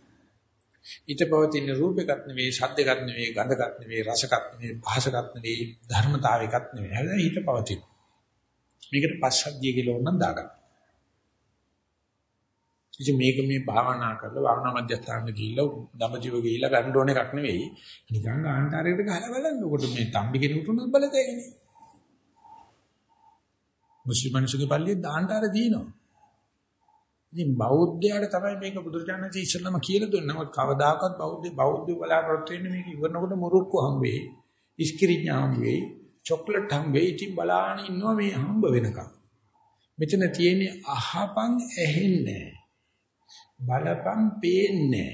ඊට පවතින රූපයක්වත් නෙවෙයි, ශබ්දයක්වත් නෙවෙයි, ගන්ධයක්වත් නෙවෙයි, රසයක්වත් නෙවෙයි, භාෂයක්වත් නෙවෙයි, ධර්මතාවයක්වත් නෙවෙයි. හැබැයි ඊට පවතින. මේකට පස්සද්ධිය කියලා ඕනනම් දාගන්න. ඉතින් මේක මේ භාවනා කරලා භාවනා මධ්‍යස්ථානට ගිහිල්ලා දඹදිව ගිහිල්ලා ගන්න ඕන එකක් නෙවෙයි. නිකන් ආන්තරයකට ගහලා බලන්න. උකට මේ තම්බි කෙනෙකුට උනත් බලතේනේ. මුස්ලිම් මිනිස්සුගේ පල්ලියේ දාන්ටාර දිනනවා. ඉතින් බෞද්ධයාට තමයි මේක බුදුරජාණන්සේ ඉස්සෙල්ලාම කියලා දුන්නේ. නමුත් කවදාකවත් බෞද්ධ බෞද්ධ බලාපොරොත්තු වෙන්නේ මේක ඉවරනකොට මුරුක්කු හම් වෙයි. ඉස්කිරිඥා හම් වෙයි. චොක්ලට් හම් වෙයි. ඉතින් බලාගෙන ඉන්නවා මේ හම්බ වෙනකම්. මෙතන තියෙන්නේ අහපන් ඇහෙන්නේ බලපන් පේන්නේ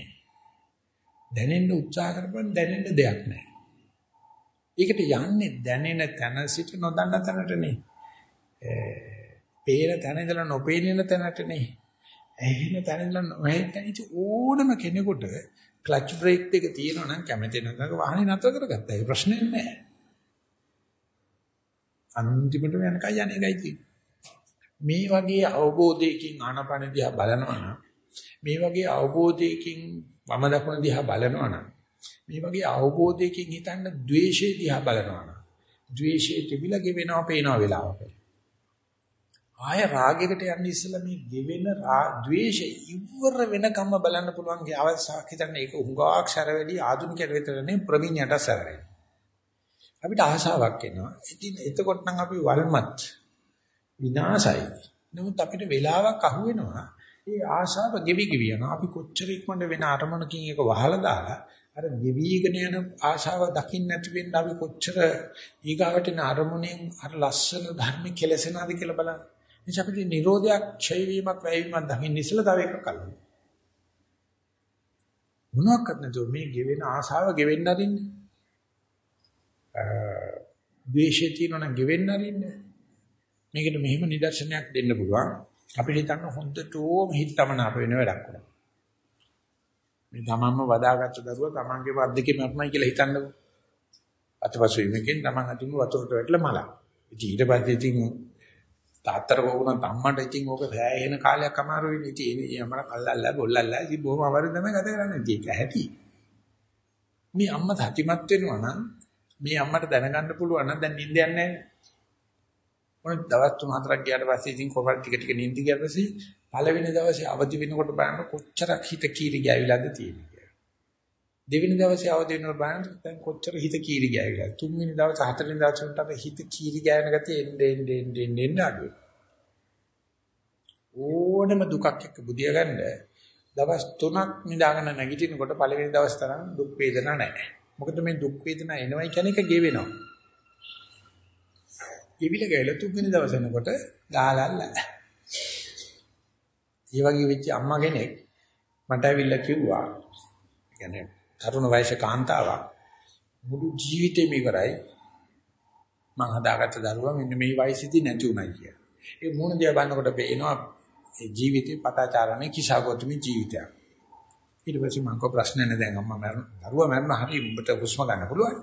දැනෙන්න උත්සාහ කරපන් දැනෙන්න දෙයක් නැහැ. ඒකට යන්නේ දැනෙන තැන සිට නොදන්න තැනටනේ. පේන තැන ඉඳලා නොපේන තැනටනේ. ඇහෙන තැන ඉඳලා නොඇහෙන ඕනම කෙනෙකුට ක්ලච් බ්‍රේක් දෙක තියෙනවා නම් කැමති නැතක වාහනේ නතර කරගත්තා. ඒක ප්‍රශ්නේ නැහැ. අන්තිමට යනකම් යන්නේ එකයි තියෙන්නේ. මේ වගේ අවබෝධයකින් ආනපන දිහා බලනවා නම් මේ වගේ අවබෝධයකින් වම දකුණ දිහා බලනවා නම් මේ වගේ අවබෝධයකින් හිතන්න ද්වේෂය දිහා බලනවා නම් ද්වේෂයේ තිබිලා ගෙවෙනවා පේනවා වෙලාවක. ආය රාගයකට යන්නේ ඉස්සෙල්ලා මේ ගෙවෙන ද්වේෂය ඉවර වෙනකම්ම බලන්න පුළුවන් අවස්ථාවක් හිතන්න ඒක උඟාක් සැර වැඩි ආධුනිකයට විතරනේ ප්‍රවීණයට සැරයි. අපිට ආශාවක් එනවා. ඉතින් එතකොට නම් අපි වල්මත් විනාශයි. නමුත් අපිට වෙලාවක් අහු වෙනවා. ඒ ආශාව ගෙවි ගෙවි යනවා. අපි කොච්චර ඉක්මනට වෙන අරමුණකින් ඒක වහලා දාලා අර ගෙවිගෙන යන ආශාව දකින්න නැති වෙන්න අපි කොච්චර ඊගාවට යන අරමුණෙන් අර ලස්සන ධර්ම කෙලසෙනවද කියලා බලන්න. එනිසා අපිට නිරෝධයක්, ඡය වීමක්, වැයවීමක් දකින්න ඉස්සලා තව එකක් අල්ලන්න. මොනවාක්වත් නැතුව මේ ගෙවෙන ආශාව ගෙවෙන්න අරින්නේ. ද්වේෂය තියෙනවා නම් ගෙවෙන්න අරින්නේ. මේකට මෙහෙම නිදර්ශනයක් දෙන්න පුළුවන්. අපිට හිතන්න හොඳටම හිතමන අප වෙන වැඩක් උනා. මේ තමන්ම වදාගත්ත දරුවා තමන්ගේ වත් දෙකේ මරණයි කියලා හිතන්නකෝ. අතපසු වීමකින් තමන් අතින් වතුරට වැටලා මලා. ඉතින් ඊට පස්සේ ඉතින් තාත්තර කෝකුණ අම්මට ඉතින් ඕක සෑහෙන කාලයක් අමාරු වෙන්නේ. ඉතින් ඒ යමර කල්ලල්ලා බොල්ලල්ලා ඉතින් බොහොම අමාරු තමයි ගත කරන්නේ. ඉතින් ඒක ඇති. මේ අම්මා සතිමත් වෙනවා නම් මේ අම්මට දැනගන්න පුළුවන් නම් දැන් නිින්ද යන්නේ නැහැ. මොන දවස් තුන හතරක් ගියාට පස්සේ ඉතින් කොහොමද ටික ටික නිින්ද ගියාට පස්සේ පළවෙනි දවසේ අවදි වෙනකොට බලන්න කොච්චරක් හිත කීරි ගෑවිලාද තියෙන්නේ කියලා. දෙවෙනි දවසේ අවදි වෙනකොට බලන්න දැන් කොච්චර හිත කීරි ගෑවිලාද. තුන්වෙනි දවසේ හතරවෙනි දවසේ උන්ට හිත කීරි ගෑවෙන ගතිය එන්නේ එන්නේ එන්නේ එන්නේ අඩුයි. ඕනම දුකක් එක්ක බුදියා ගන්න දවස් 3ක් නිදාගෙන නැගිටිනකොට පළවෙනි දවස් තරම් දුක් වේදනා නැහැ. මොකද මේ දුක් වේදනා එනවයි කියන එක ගෙවෙනවා. ගෙවිල ගෑල තුන්වෙනි දවස් වෙනකොට ගාලල්ල. ඒ වගේ වෙච්ච අම්මා කෙනෙක් මට ඇවිල්ලා කිව්වා. يعني තරුණ වයසේ කාන්තාවක් මුළු ජීවිතේම ඉවරයි. මං හදාගත්ත දරුවා මෙන්න මේ වයසේදී නැති උනායි කියලා. ඒ මොන දිහා බලනකොට පේනවා ඒ ජීවිතේ පතාචාරණේ කිසాగොතුමි ජීවිතයක්. ඊට පස්සේ මම කව ප්‍රශ්න නැහැ දැන් අම්මා මරන දරුවා මරන හරි උඹට හුස්ම ගන්න පුළුවන්.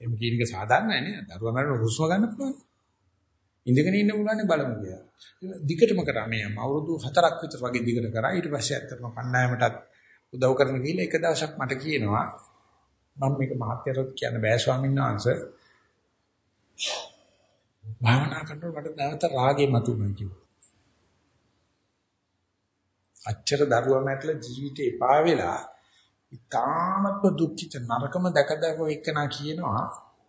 එම් කියන එක සාධාරණයි නේද? දරුවා මරන හුස්ම ගන්න පුළුවන්. ඉඳගෙන ඉන්න පුළුවන් බලමු කියලා. දිගටම කරා මේ අවුරුදු 4ක් විතර වගේ දිගට කරා. ඊට පස්සේ ඇත්තටම කණ්ඩායමටත් උදව් කරන ගිහිල්ලා එක දවසක් මට කියනවා මම මේක මහත්යරත් කියන්න බෑ ස්වාමීන් වහන්සේ. භාවනා කරනකොට මට නැවත රාගේ මතුවෙනවා කිව්වා. අච්චර දරුවා මැරලා ජීවිතේ එපා වෙලා ඉතාමත්ම දුක්ඛිත නරකම දැක දැක එක්කනා කියනවා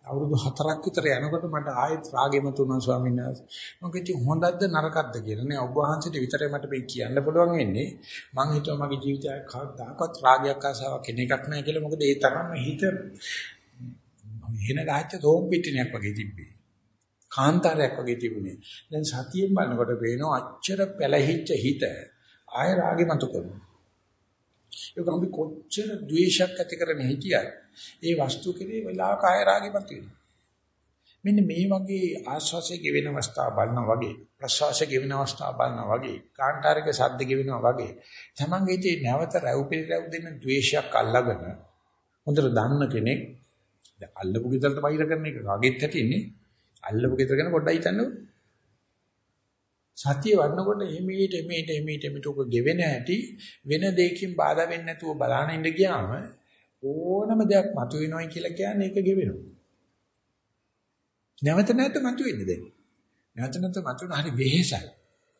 අවුරුදු 4ක් විතර යනකොට මට ආයෙත් රාගෙම තුනන් ස්වාමීන් වහන්සේ. මොකද හොඳක්ද නරකක්ද කියලා නේ. ඔබ වහන්සේට විතරයි මට මේ කියන්න පුළුවන් වෙන්නේ. මං හිතුවා මගේ ජීවිතය කවදාකවත් රාගයක් ආසාවක් කෙන එකක් නැහැ කියලා. මොකද ඒ තරම්ම හිත හින ගහච්ච තෝම් පිටිනයක් වගේ තිබ්බේ. කාන්තාරයක් වගේ තිබුණේ. දැන් සතියෙන් බලනකොට පේනවා අච්චර පැලහිච්ච හිත ආය රාගෙ මතු කරනවා. ඒක අපි කොච්චර ද්වේෂයක් ඇති කරගෙන හිටියත් ඒ වස්තු කෙරේ වෙලාවක ආය රාගෙ මතු වෙනවා. මෙන්න මේ වගේ ආස්වාසයේ ගෙවෙන අවස්ථාව බලනවා වගේ ප්‍රසවාසයේ ගෙවෙන අවස්ථාව බලනවා වගේ කාන්තාරික ශබ්ද ගෙවෙනවා වගේ තමන්ගේ ඉතේ නැවත රැව් පිළිරැව් දෙන ද්වේෂයක් අල්ලගෙන හොඳට දන්න කෙනෙක් දැන් අල්ලපු ගෙදරට වෛර කරන එක රාගෙත් ඇතින්නේ අල්ලපු ගෙදර ගැන පොඩ්ඩක් හිතන්නකෝ සතිය වඩනකොට එමෙහිට එමෙහිට එමෙහිට එමෙහිට උක ගෙවෙන හැටි වෙන දෙයකින් බාධා වෙන්නේ නැතුව බලාන ඉඳ ගියාම ඕනම දෙයක් මතුවෙනවයි කියලා කියන්නේ ඒක ගෙවෙනවා. නැවත නැවත මතුවෙන්නේ දැන්. නැවත නැවත මතුවෙන හරි වෙහෙසයි.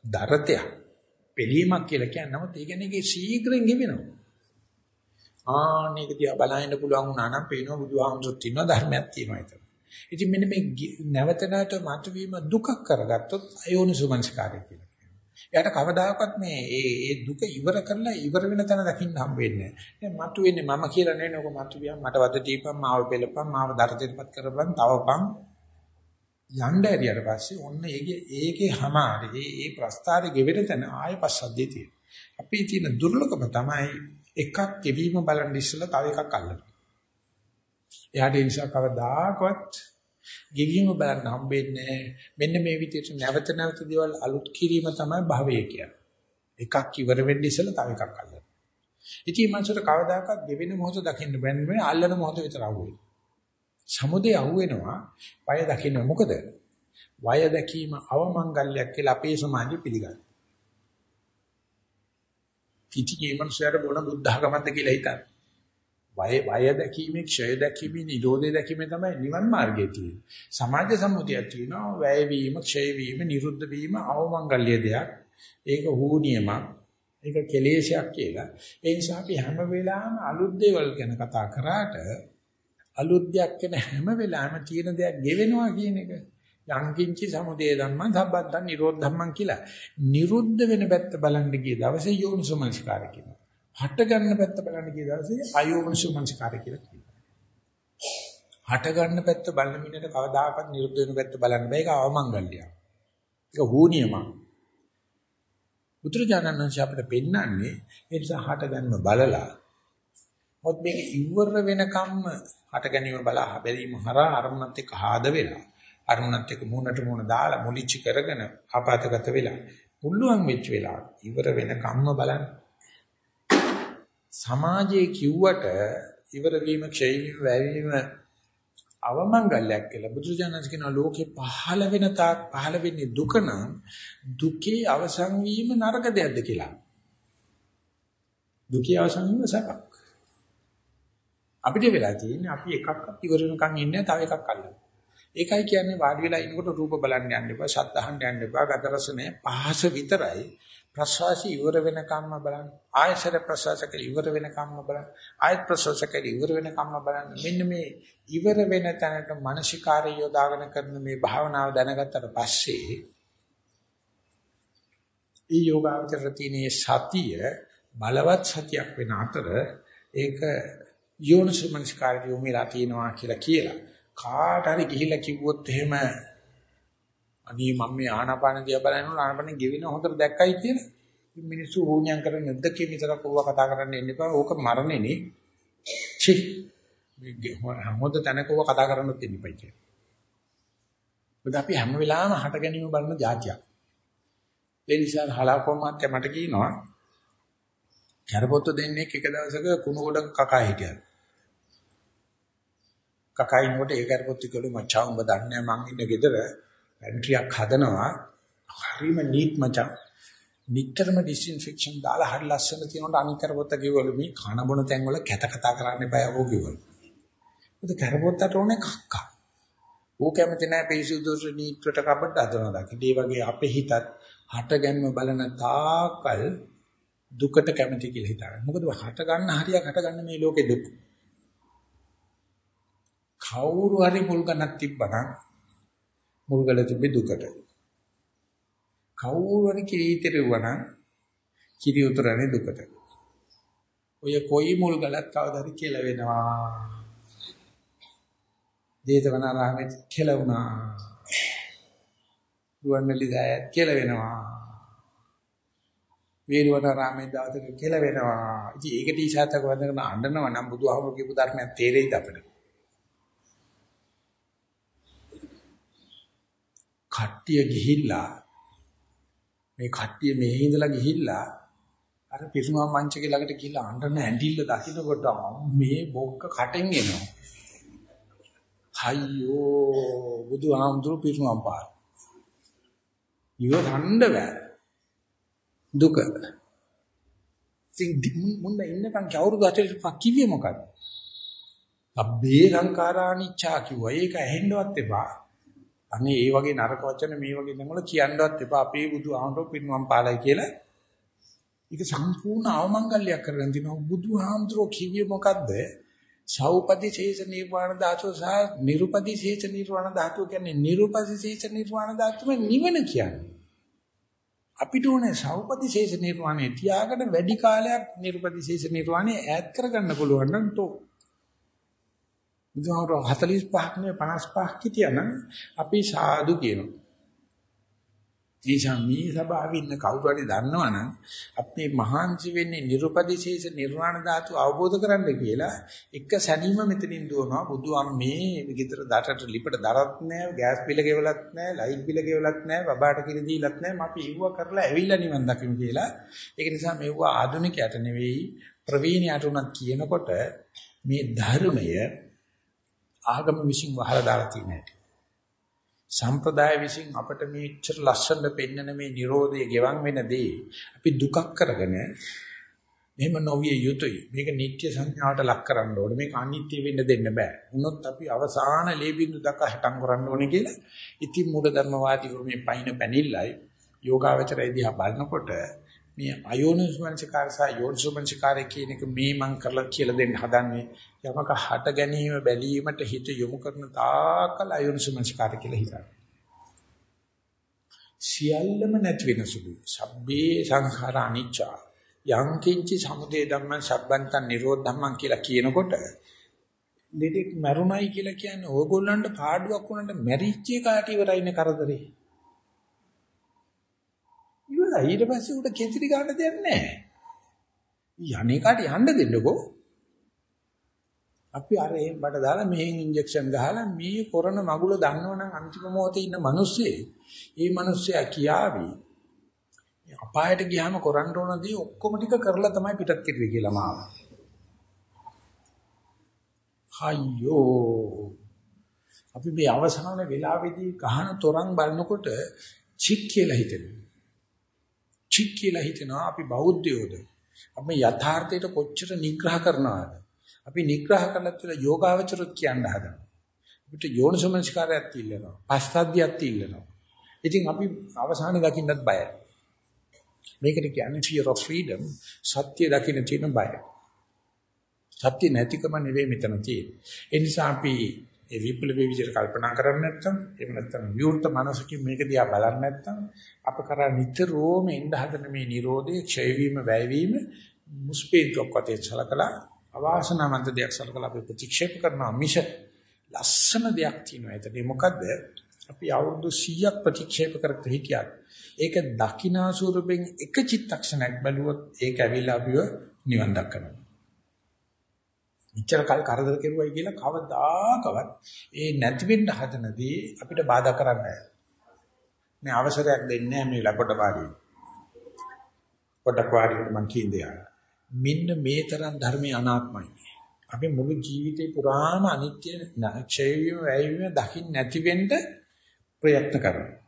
දරතයක්. පිළීමක් කියලා කියන්නේ නමුත් ඒ කියන්නේ ඒකේ ශීඝ්‍රයෙන් ගෙවෙනවා. ආන්නේක දිහා බලන්න පුළුවන් වුණා නම් පේනවා බුදුහාමුදුරුවෝ තියෙනවා ධර්මයක් තියෙනවා ඒක. ඉතින් මෙන්න මේ නැවත නැවත මතුවීම දුකක් කරගත්තොත් අයෝනිසුමනස්කාරය කියලා කියනවා. එයාට කවදාකවත් මේ ඒ ඒ දුක ඉවර කරලා ඉවර වෙන තැන දකින්න හම්බ වෙන්නේ නැහැ. දැන් මතුවෙන්නේ මම කියලා නෙවෙයි ඔක මතුවියන් මට වද දීපන් මාව පෙළපන් මාව දරදෙපත් කරපන් තවපන් යන්න ඇරියට පස්සේ ඔන්න ඒකේ ඒකේ හැමාරේ ඒ ඒ ප්‍රස්තාරේ ගෙවෙන තැන ආය පස්සද්දේ තියෙනවා. අපි තියෙන දුර්ලභම තමයි එකක් ගෙවීම බලන් ඉස්සලා තව එකක් අල්ලන. එයාට ඒ නිසා කවදාකවත් ගෙවීම බලන්න හම්බෙන්නේ මෙන්න මේ විදිහට නැවත නැවත දේවල් අලුත් කිරීම තමයි භවය කියන්නේ. එකක් ඉවර වෙන්න ඉස්සෙල්ලා තව එකක් අල්ලන්න. ඉතින් මනසට කවදාකවත් ගෙවෙන මොහොත දකින්න බැන්නේ අල්ලන මොහොත විතර අහුවෙන්නේ. සමුදේ අහුවෙනවා වය දකින්න මොකද? වය දැකීම අවමංගල්‍යයක් කියලා අපේ සමාජය පිළිගන්නවා. කිචි කීමන්සයට බොන බුද්ධ ආගමක්ද කියලා හිතන්නේ. වය වය දැකීමේ ක්ෂය දැකීමේ නිරෝධය දැකීමේ තමයි නිවන් මාර්ගය තියෙන්නේ. සමාජ සම්මුතියක් තියෙනවා වැය වීම, ක්ෂය වීම, නිරුද්ධ වීම අවමංගල්‍ය දෙයක්. ඒක හූනියමක්. ඒක කෙලේශයක් කියලා. ඒ නිසා අපි හැම වෙලාවෙම අලුත් දේවල් ගැන කතා කරාට අලුත් දෙයක් ගැන හැම වෙලාවෙම තියෙන දෙයක් ගෙවෙනවා කියන එක. යංකින්චි සමුදය ධම්මං සම්බන්තං නිරෝධ ධම්මං කියලා. නිරුද්ධ වෙන පැත්ත බලන්න ගිය දවසේ යෝනිසෝමනසිකාර කියනවා. හට ගන්න පැත්ත බලන්න ගිය දවසේ අයෝනිසෝමනසිකාර කියලා කියනවා. හට ගන්න පැත්ත බලන මිනිහට කවදාකවත් නිරුද්ධ වෙන පැත්ත බලන්න බෑ. ඒක අවමංගල්‍යයක්. ඒක හෝනියමක්. බුදුරජාණන් වහන්සේ අපිට පෙන්වන්නේ ඒ නිසා හට ගන්න බලලා මොකද මේක ඉවර වෙනකම්ම හට ගැනීම බලා බැලීම හරහා අරමුණත් එක්ක ආද වෙලා අරමුණත් එක්ක මූණට මූණ දාලා මුලිච්ච කරගෙන ආපాతගත වෙලා පුළුවන් වෙච්ච වෙලාව ඉවර වෙන කම්ම බලන්න සමාජයේ කිව්වට ඉවර වීම ක්ෂය වීම වැයවීම අවමංගල්‍යයක් කියලා බුදුජානක කියන ලෝකේ පහළ වෙන තාක් පහළ වෙන්නේ දුක නම් දුකේ අවසන් වීම නරක දෙයක්ද කියලා දුකේ අවසන් වීම සපක් අපිට වෙලා තියෙන්නේ අපි එකක් ඉවර වෙනකන් ඉන්නේ තව එකක් අල්ලනවා ඒකයි කියන්නේ වාඩි වෙලා ඉන්නකොට රූප බලන්න යන්න එපා, ශබ්ද අහන්න යන්න එපා, ගත රස නැහැ. පහස විතරයි. ප්‍රසවාසී ඉවර වෙනකම්ම බලන්න. ආයසර ප්‍රසවාසක ඉවර වෙනකම්ම බලන්න. ආයත් ප්‍රසවාසක ඉවර වෙනකම්ම බලන්න. මෙන්න මේ ඉවර වෙන තැනට මානසිකාරය යොදාගෙන කරන මේ භාවනාව දැනගත්තට පස්සේ ඊ යෝගාවචර තියෙන සතිය බලවත් සතියක් වෙන අතර ඒක යෝනිසමනස්කාරය යොමුලා තියෙනවා කියලා කියලා. කාට හරි ගිහිල්ලා කිව්වොත් එහෙම අනේ මම මේ ආනාපාන දිහා බලනකොට ආනාපාන ගෙවෙන හොඳට දැක්කයි කියලා. මිනිස්සු ඕනියම් කරන්නේ නැද්ද කියන විතරක් ඕවා කතා කරන්න එන්න එපා. ඕක මරණේනේ. චි. හොඳ තැනක ඕවා කතා කරන්නත් එන්න එපා කියලා. මොකද අපි හැම වෙලාවෙම හට ගැනීම බලන જાතියක්. ඒ නිසා හලාකොම්මත් මට කියනවා කරපොත්තු දෙන්නේ එක දවසක කුණු ගොඩක කකා හිටියා. කකයින්කොට ඒක අරපොත් කිව්ලු මචං උඹ දන්නේ මං ඉන්න ගෙදර පැන්ට්‍රියක් හදනවා හරිම නීට් මචං නිතරම ඩිස්ඉන්ෆෙක්ෂන් දාලා හරි ලස්සන තියෙනකොට අනික් කරපොත්ත කිව්වලු මේ කන බොන තැන් වල කැත කතා කරන්න එපා යකෝ කිව්වලු. මොකද කරපොත්තට ඕනේ කක්කා. ඌ කැමති නැහැ පිරිසුදුස නීට්වට කබඩ හදනවා දකින්න. ඒ වගේ අපේ හිතත් හට ගැනීම බලන තාකල් දුකට කැමති කියලා හිතනවා. මොකද හට ගන්න හරියක් හට ගන්න මේ ලෝකේ දුක. කවුරු හරි මුල් ගන්නක් තිබ්බනම් මුල් ගල තිබ්බේ දුකට. කවුරු හරි කීතිරුවනම් කිරි උතරන්නේ දුකට. ඔය කොයි මුල් ගලක් කවදාද කියලා වෙනවා. දේතවනාරාමේ කියලා වුණා. රුවන්වැලි දැයත් කියලා වෙනවා. වේලවනාරාමේ දාතක කියලා වෙනවා. ඉතින් ඒක ටී-ෂර්ට් එක වන්දගෙන අඬනවා නම් බුදුහාමුදුරු කියපු ධර්මයක් තේරෙයිද අපිට? කට්ටිය ගිහිල්ලා මේ කට්ටිය මෙහි ඉඳලා ගිහිල්ලා අර පිරිනුවම් මංචකේ ළඟට ගිහිල්ලා අඬන ඇඬිල්ල දකින්නකොට මේ බොක්ක කටෙන් එනවා. අයියෝ බුදුහාමුදුරු පිරිනුවම් පාර. ඉවරන්න බෑ. දුක. ඉතින් මුන්න ඉන්නකම් කවුරුද අතට කිව්වේ මොකද්ද? අබ්බේ සංකාරානිච්චා කිව්වා. ඒක ඇහෙන්නවත් එපා. අනේ ඒ වගේ නරක වචන මේ වගේ දේවල් කියන්නවත් එපා අපේ බුදු ආමරෝ පින්නම් පාලයි කියලා. ඒක සම්පූර්ණ අවමංගල්‍යයක් කරගෙන තිනවා බුදු ආමරෝ කිව්වේ මොකද්ද? සෞපදි ශේෂ නිර්වාණ ධාතු සහ නිරුපදි ශේෂ නිර්වාණ ධාතු කියන්නේ නිරුපදි ශේෂ නිර්වාණ ධාතුම නිවන කියන්නේ. අපිට ඕනේ සෞපදි ශේෂ නිර්වාණය තියාගෙන වැඩි කාලයක් නිරුපදි ශේෂ නිර්වාණය ඈත් කරගන්න පුළුවන් නම් තෝ බුදුහාමර 45ක් නේ 55ක් හිටියනම් අපි සාදු කියනවා. ඒසමී සභාවේ ඉන්න කවුරු හරි දන්නවනම් අපි මහාන්සි වෙන්නේ නිර්පදිශේෂ නිර්වාණ ධාතු අවබෝධ කරගන්න කියලා එක සැනීම මෙතනින් දුවනවා. බුදු අම්මේ විතර දඩට ලිපට දරත් නැහැ ගෑස් බිල ගෙවලත් නැහැ ලයිට් බිල ගෙවලත් නැහැ බබාට කිරි දීලත් නැහැ. අපි ඉවුව කරලා ඇවිල්ලා නිවන් දකිමු කියලා. ඒක නිසා මෙවුව ආධුනිකයට නෙවෙයි ප්‍රවීණයට උනත් කියනකොට මේ ධර්මය ආගම විසින් වහලා දාලා තියෙන හැටි. සම්ප්‍රදාය විසින් අපිට මේච්චර ලස්සන පෙන්නන මේ Nirodhe ගෙවන් වෙන දේ අපි දුකක් කරගෙන මෙහෙම නොවිය යුතුයි. මේක නිත්‍ය සංඥාවට ලක් කරන්න ඕනේ. මේක අනිත්‍ය වෙන්න දෙන්න බෑ. වුණොත් අපි අවසාන ලේබින්දු දක්වා හටම් කරන්න ඕනේ කියලා. ඉතින් මූල ධර්මවාදීව මේ පයින් පැනිල්ලයි යෝගාවචරය දිහා බලනකොට මේ අයෝනිසමංචකාර සහ යෝනිසමංචකාරය කියන එක මේ මං කරලා කියලා දෙන්න හදන්නේ යමක හට ගැනීම බැලීමට හිත යොමු කරන තාකල් අයෝනිසමංචකාර කියලා හිතනවා. සියල්ලම නැති වෙන සුළුයි. සබ්බේ සංඛාර අනිච්චා. යං කිංචි සමුදය ධම්මං සබ්බන්තං නිරෝධ ධම්මං කියලා කියනකොට දෙදෙක් මරුණයි කියලා කියන්නේ ඕගොල්ලන්ට පාඩුවක් වුණාට මැරිච්ච එකාට ඉවරයිනේ කරදරේ. ඉවරයි ඊට පස්සේ උට කෙන්තිරි ගන්න දෙයක් නැහැ. යන්නේ කාට යන්න දෙන්නකෝ. අපි අර එහෙන් බඩ දාලා මෙහෙන් ඉන්ජෙක්ෂන් ගහලා මේ කොරන මගුල දන්නවනම් අන්තිම මොහොතේ ඉන්න මිනිස්සේ ඒ මිනිස්සයා කියාවි අපායට ගියාම කරන්න ඕන දේ ඔක්කොම ටික කරලා තමයි පිටත් කෙරුවේ කියලා මාව. අයියෝ අපි මේ අවසාන වෙලාවේදී ගහන තරංග බලනකොට චික් කියලා හිතෙනවා. චික් කියලා හිතෙනවා අපි බෞද්ධයෝද? අපි යථාර්ථයට කොච්චර නිග්‍රහ කරනවද? අපි නිග්‍රහ කරලා කියලා යෝගාවචරොත් කියන්න හදනවා. අපිට යෝනිසමනස්කාරයක් තියෙනවා. පස්සද්ධියක් තියෙනවා. ඉතින් අපි අවසානයේ දකින්නත් බයයි. මේකට කියන්නේ fear of freedom සත්‍ය දකින්න තියෙන බය. සත්‍ය නැතිකම නෙවෙයි මෙතන තියෙන්නේ. ඒ නිසා අපි ඒ විප්ලවීය විදිහට කල්පනා කරන්නේ නැත්නම් එහෙම නැත්නම් විවෘත මනසකින් මේක දිහා බලන්නේ නැත්නම් අප කරා නිතරම එන්න හදන මේ Nirodhe ක්ෂය වීම වැය වීම මුස්පේන්තුවක් වතේ සලකලා අවාසනාවන්ත දෙයක් සලකලා අපි ප්‍රතික්ෂේප කරනවා. මිස ලස්සන දෙයක් තියෙනවා. එතන මොකද්ද? අපි අවුරුදු 100ක් ප්‍රතික්ෂේප කරත් හිටියත් ඒක දකිනා ස්වරූපෙන් එක චිත්තක්ෂණයක් බැලුවොත් ඒක ඇවිල්ලා අපිව නිවන් දක්කනවා. මෙච්චර කල් කරදර කෙරුවයි කියලා කවදාකවත් ඒ නැති වෙන්න හදනදී අපිට බාධා කරන්නේ නැහැ. මේ අවසරයක් දෙන්නේ නැහැ මේ ලකොට වාරිය. පොඩක් වාරියට මං කියන්නේ. මෙන්න මේ තරම් ධර්මයේ අනාත්මයි. අපි මුළු ජීවිතේ පුරාම අනිත්‍ය ක්ෂය වීම වැය වීම දකින්න නැති වෙන්න ප්‍රයත්න කරනවා.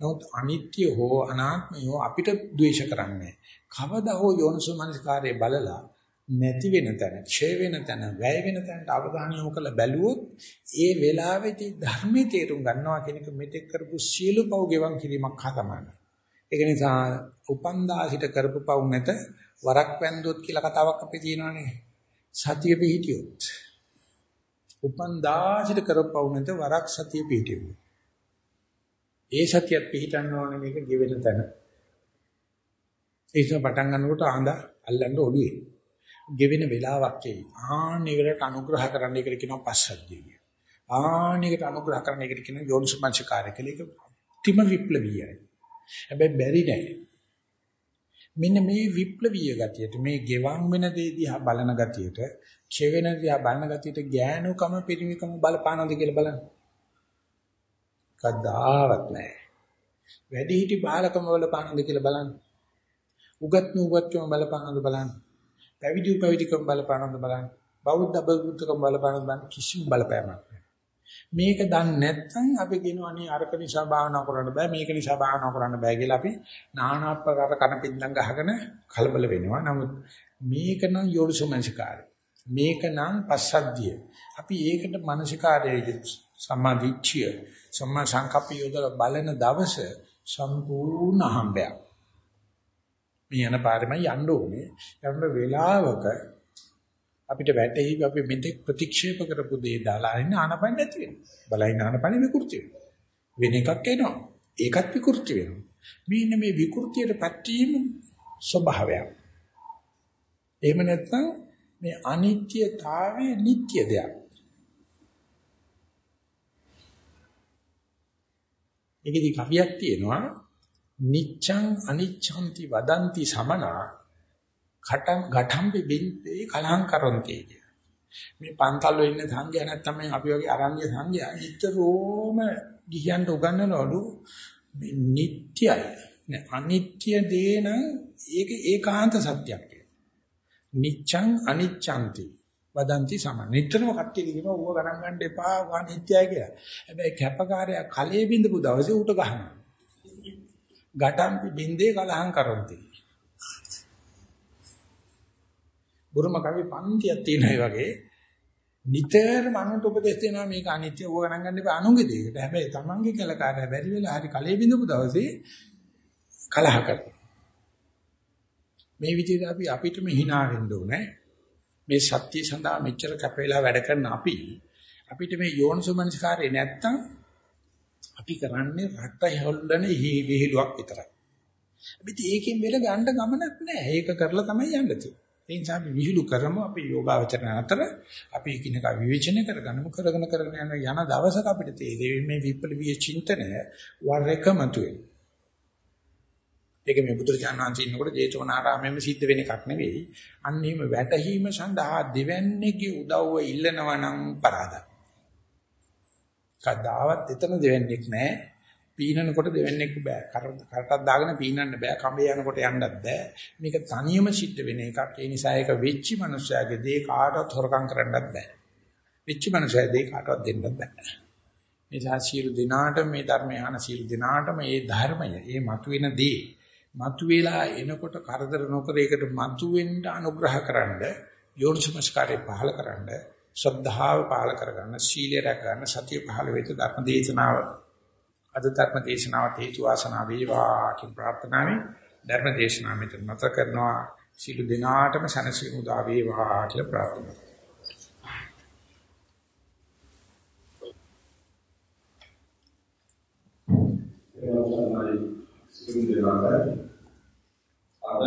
නමුත් අනිත්‍ය හෝ අනාත්මය හෝ අපිට ද්වේෂ කරන්නේ කවදා හෝ යෝනිසෝ මනස්කාරයේ බලලා නැති වෙන තැන, ඡේ වෙන තැන, වැය වෙන තැනට අවධානය යොමු කරලා බැලුවොත් ඒ වෙලාවේදී ධර්මයේ තේරුම් ගන්නවා කියන එක මෙතෙක් කරපු සියලු පව් ගෙවන් කිරීමක් හා තමයි. ඒක නිසා උපන්දා සිට කරපු පව් නැත වරක් වැන්දොත් කියලා කතාවක් අපේ තියෙනවානේ. සතිය පිහිටියොත්. උපන්දා සිට කරපු පව් නැත වරක් සතිය පිහිටියොත්. ඒ සතියත් පිළිටන්න ඕනේ මේක ගෙවෙන තැන. ඒක පටන් ගන්නකොට ආඳ අල්ලන්න ඔළුවේ. ගෙවෙන වෙලාවක් එයි. ආන්න ඒකට අනුග්‍රහ කරන්න එකට කියනවා පස්සද්ධිය කියලා. ආන්න ඒකට අනුග්‍රහ කරන්න එකට කියනවා යෝනිසමංචකාරය කියලා. ඒක තිම විප්ලවීයයි. හැබැයි බැරි නෑ. මෙන්න මේ විප්ලවීය ගතියට මේ ගෙවන් වෙන දේ දිහා බලන ගතියට, කෙවෙන දිහා බලන ගතියට ගෑනුකම පිරිමිකම බලපානවද කියලා බලන්න. කද්දාවත් නැහැ. වැඩි හිටි බාලකම වල පානද කියලා බලන්න. උගත් නුගත්කම බලපානද බලන්න. පැවිදි පැවිදිකම බලපානද බලන්න. බෞද්ධ බෞද්ධකම බලපානද බලන්න කිසිම බලපෑමක් නැහැ. මේක දන්නේ නැත්නම් අපි කියනවා නේ අරක නිසා භාවනා කරන්න බෑ මේක නිසා භාවනා කරන්න බෑ කියලා අපි নানা ආකාර කන පින්නම් ගහගෙන කලබල වෙනවා. නමුත් මේක නම් යෝනිසෝමනසිකාරය. මේක නම් පස්සද්ධිය. අපි ඒකට මානසිකාරයේ සම්මාදිච්ඡය සම්මා සංකප්ප යොදලා බලන දවස සම්පූර්ණ හම්බයක්. මේ යන පාරෙම යන්න ඕනේ. යන්න වෙලාවක අපිට වැටෙයි අපි මෙතෙක් ප්‍රතික්ෂේප කරපු දේ දාලා ඉන්න ආනපන නැති වෙනවා. බලයින් ආනපන විකෘති වෙනවා. වෙන එකක් එනවා. ඒකත් විකෘති වෙනවා. මේන්න මේ විකෘතියටපත් වීම ස්වභාවයක්. එහෙම නැත්නම් මේ අනිත්‍යතාවයේ නිට්ටය දෙයක්. ඒකෙදි කවියක් තියෙනවා නිච්ඡං අනිච්ඡන්ති වදಂತಿ සමනා ඝටම් ඝටම්පි බින්තේ කලහං කරොන්ති කිය. මේ පන්තල් වල ඉන්න සංඝයා නැත්තම් මේ අපි වගේ අරණ්‍ය සංඝයා නිතරම ගිහියන්ට උගන්වනවලු මේ නිට්ටයයි නේ අනිත්‍ය දේ නම් ඒක ඒකාන්ත සත්‍යයක් කියලා. නිච්ඡං අනිච්ඡන්ති වදන්ති සම. නිතරම කට්ටිය කියනවා ඌව ගණන් ගන්න එපා වා නිත්‍යයි කියලා. හැබැයි කැපකාරයා කලයේ බින්දපු දවසේ ඌට ගහනවා. ගටම්පි බින්දේ කලහම් කරොන්ති. බුරුම කවි පන්තියක් තියෙනවා වගේ නිතරම අනුන්ට උපදෙස් දෙනවා මේක අනිත්‍ය ඕක ගණන් ගන්න එපා අනුන්ගේ දෙයකට. හැබැයි තමන්ගේ කලකාරය බැරි වෙලා හරි කලෙ බිඳපු දවසේ කලහ කරනවා. මේ විදිහට අපි අපිටම hina වෙන්න ඕනේ. මේ සත්‍ය සඳහා මෙච්චර කැපෙලා වැඩ කරන අපි අපිට මේ යෝනිසෝමනස්කාරය නැත්තම් අපි කරන්නේ රට හොල්ලන විහිළුවක් විතරයි. අපිට ඒකෙන් වෙල ගන්න ගමනක් නැහැ. ඒක කරලා තමයි යන්න තියෙන්නේ. ඒ නිසා අපි විහිළු කරමු අපි යෝගාවචර අතර අපි කිනක විවේචනය කරගන්නමු කරගෙන කරගෙන යන යන දවසක අපිට තේරෙන්නේ මේ විප්ලවීය චින්තනය වර එකමතුවේ. ඒක මේ බුදුරජාණන් වහන්සේ ඉන්නකොට ජේතවනාරාමයේම සිද්ධ වෙන එකක් නෙවෙයි. අන්න එහෙම වැටහීම සඳහා දෙවන්නේගේ උදව්ව ඉල්ලනවා නම් පරාදයි. කවදාවත් එතන දෙවන්නේක් නැහැ. පීනනකොට දෙවන්නේක් බෑ. කරටක් දාගෙන පීනන්න බෑ. කඹේ යනකොට යන්නත් බෑ. මේක තනියම සිද්ධ වෙන එකක්. ඒ නිසා ඒක වෙච්චි මනුස්සයාගේ දේ කාටවත් හොරකම් කරන්නත් බෑ. වෙච්චි මනුස්සයාගේ දේ කාටවත් දෙන්නත් බෑ. නිසා සියලු දිනාට මේ ධර්මය අහන සියලු දිනාට මේ ධර්මය, මේ මතුවෙන දේ මතුවලා එනකොට කරදර නොකර ඒකට මතුවෙන්න අනුග්‍රහකරනද යෝනිසමස්කාරය පහල කරන්න ශ්‍රද්ධාව පහල කරගන්න සීලය රැකගන්න සතිය පහල වෙත ධර්ම දේශනාව. අද ධර්ම දේශනාවට හේතු වාසනා වේවා කියන ප්‍රාර්ථනාවෙන් ධර්ම දේශනාව මෙතන නැත කරනවා. සිළු දිනාටම සනසීමු උදා වේවා කියලා ප්‍රාර්ථනා සිදු අද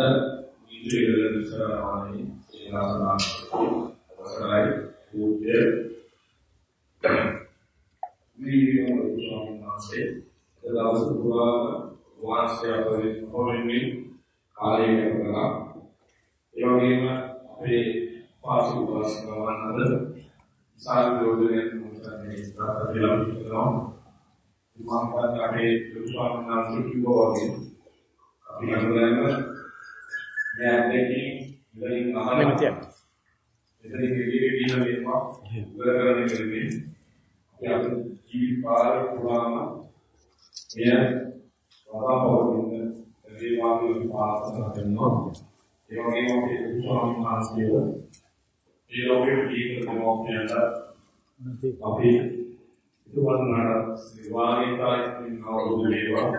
ඉන්ද්‍රිය විතරමයි ඒනාසනායි පූජ්‍ය වීර්යම උසාවිනාසේ දවස පුරා වාස්ය අපේ හොරින්නේ කාලය කරලා ඒ වගේම අපේ පාසු වාස්කවන් අද සාධෝදයෙන් මුතන්නේ ස්ථාපිතලා කරනවා මම අපේ උසාවිනාසේ කිව්වා වගේ අපි හැමදාම මේ අත්දැකීම් වලින් අහලා මෙතන විදිහේ විදිහ වෙනවා ඉවර කරන්න කෙරෙන්නේ අපි අපේ ජීවිත පාර පුරාම මෙය වරහවකින් ඒ වාගේ පාසන කරනවා. ඒ වගේම අපේ ස්වාමීන් වහන්සේව ඒ ලෝකෙ ජීවිත දෙමෝපියන්ට අපි ඉතුරුවන්නාට වාගේ කායිකින් අවුරුදු වේවා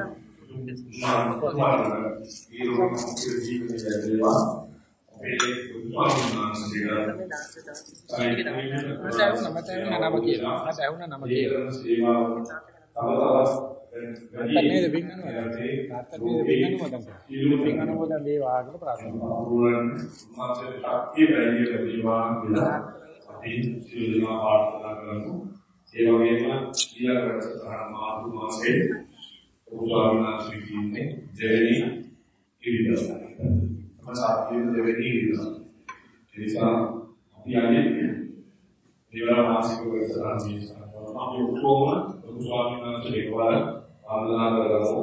නේද වින්නනවා තාත්තට නේද වින්නනවා දැන් වින්නනවා දැන් මේ වාගල ප්‍රාර්ථනා මාසේ ශක්තිය වැඩි වෙනවා කියලා අපි සියලුම ප්‍රාර්ථනා කරමු ඒ වගේම ඊළඟ වැඩසටහන මාර්තු මාසයේ උදාහරණ කිව්න්නේ දෙවෙනි ඉරිදා. මාසාපිය දෙවෙනි ඉරිදා. ඒ නිසා අපි යන්නේ දේවල් මාසික වෙනසක් නිසා. අපි ඔක්කොම උදාහරණ දෙකවල ආන්දනා කරගමු.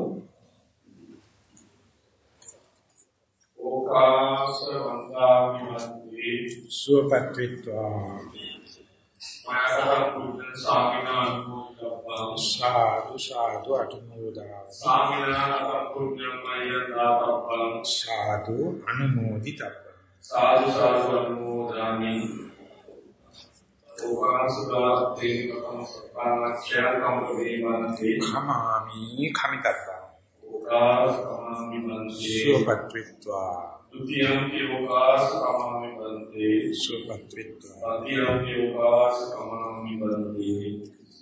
ඕකාස වන්දාමි මන්ති සුවපත්විත්වා මායතර පුත්‍ර සාමිනා සාදු සාදු අනුමෝදා සාමිනා පුඤ්ඤමය දාතප්පං සාදු අනුමෝදිතබ්බ. සාදු සාදු අනුමෝදාමි ඕකාසුදා තේකම සප්පාච්ඡය කම්පේවන්ති khamaami khamitabba ඕකාස කමාමි බන්ති සුවපත්විත්වා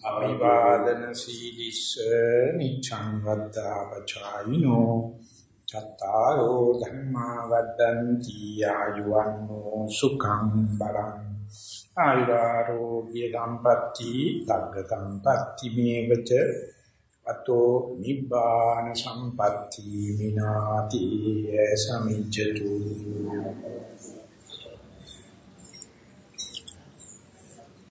අභිවාදන සීලිස නිච්ඡං වද්දා පචායිනෝ චත්තාරෝ ධම්මා වද්දන්ති ආයුවන්නෝ සුඛං බලං. ආයුරෝග්‍ය දම්පති තග්ග දම්පති මේවච අතෝ නිබ්බාන සම්පත්ති මිනාති සමිච්ඡතු.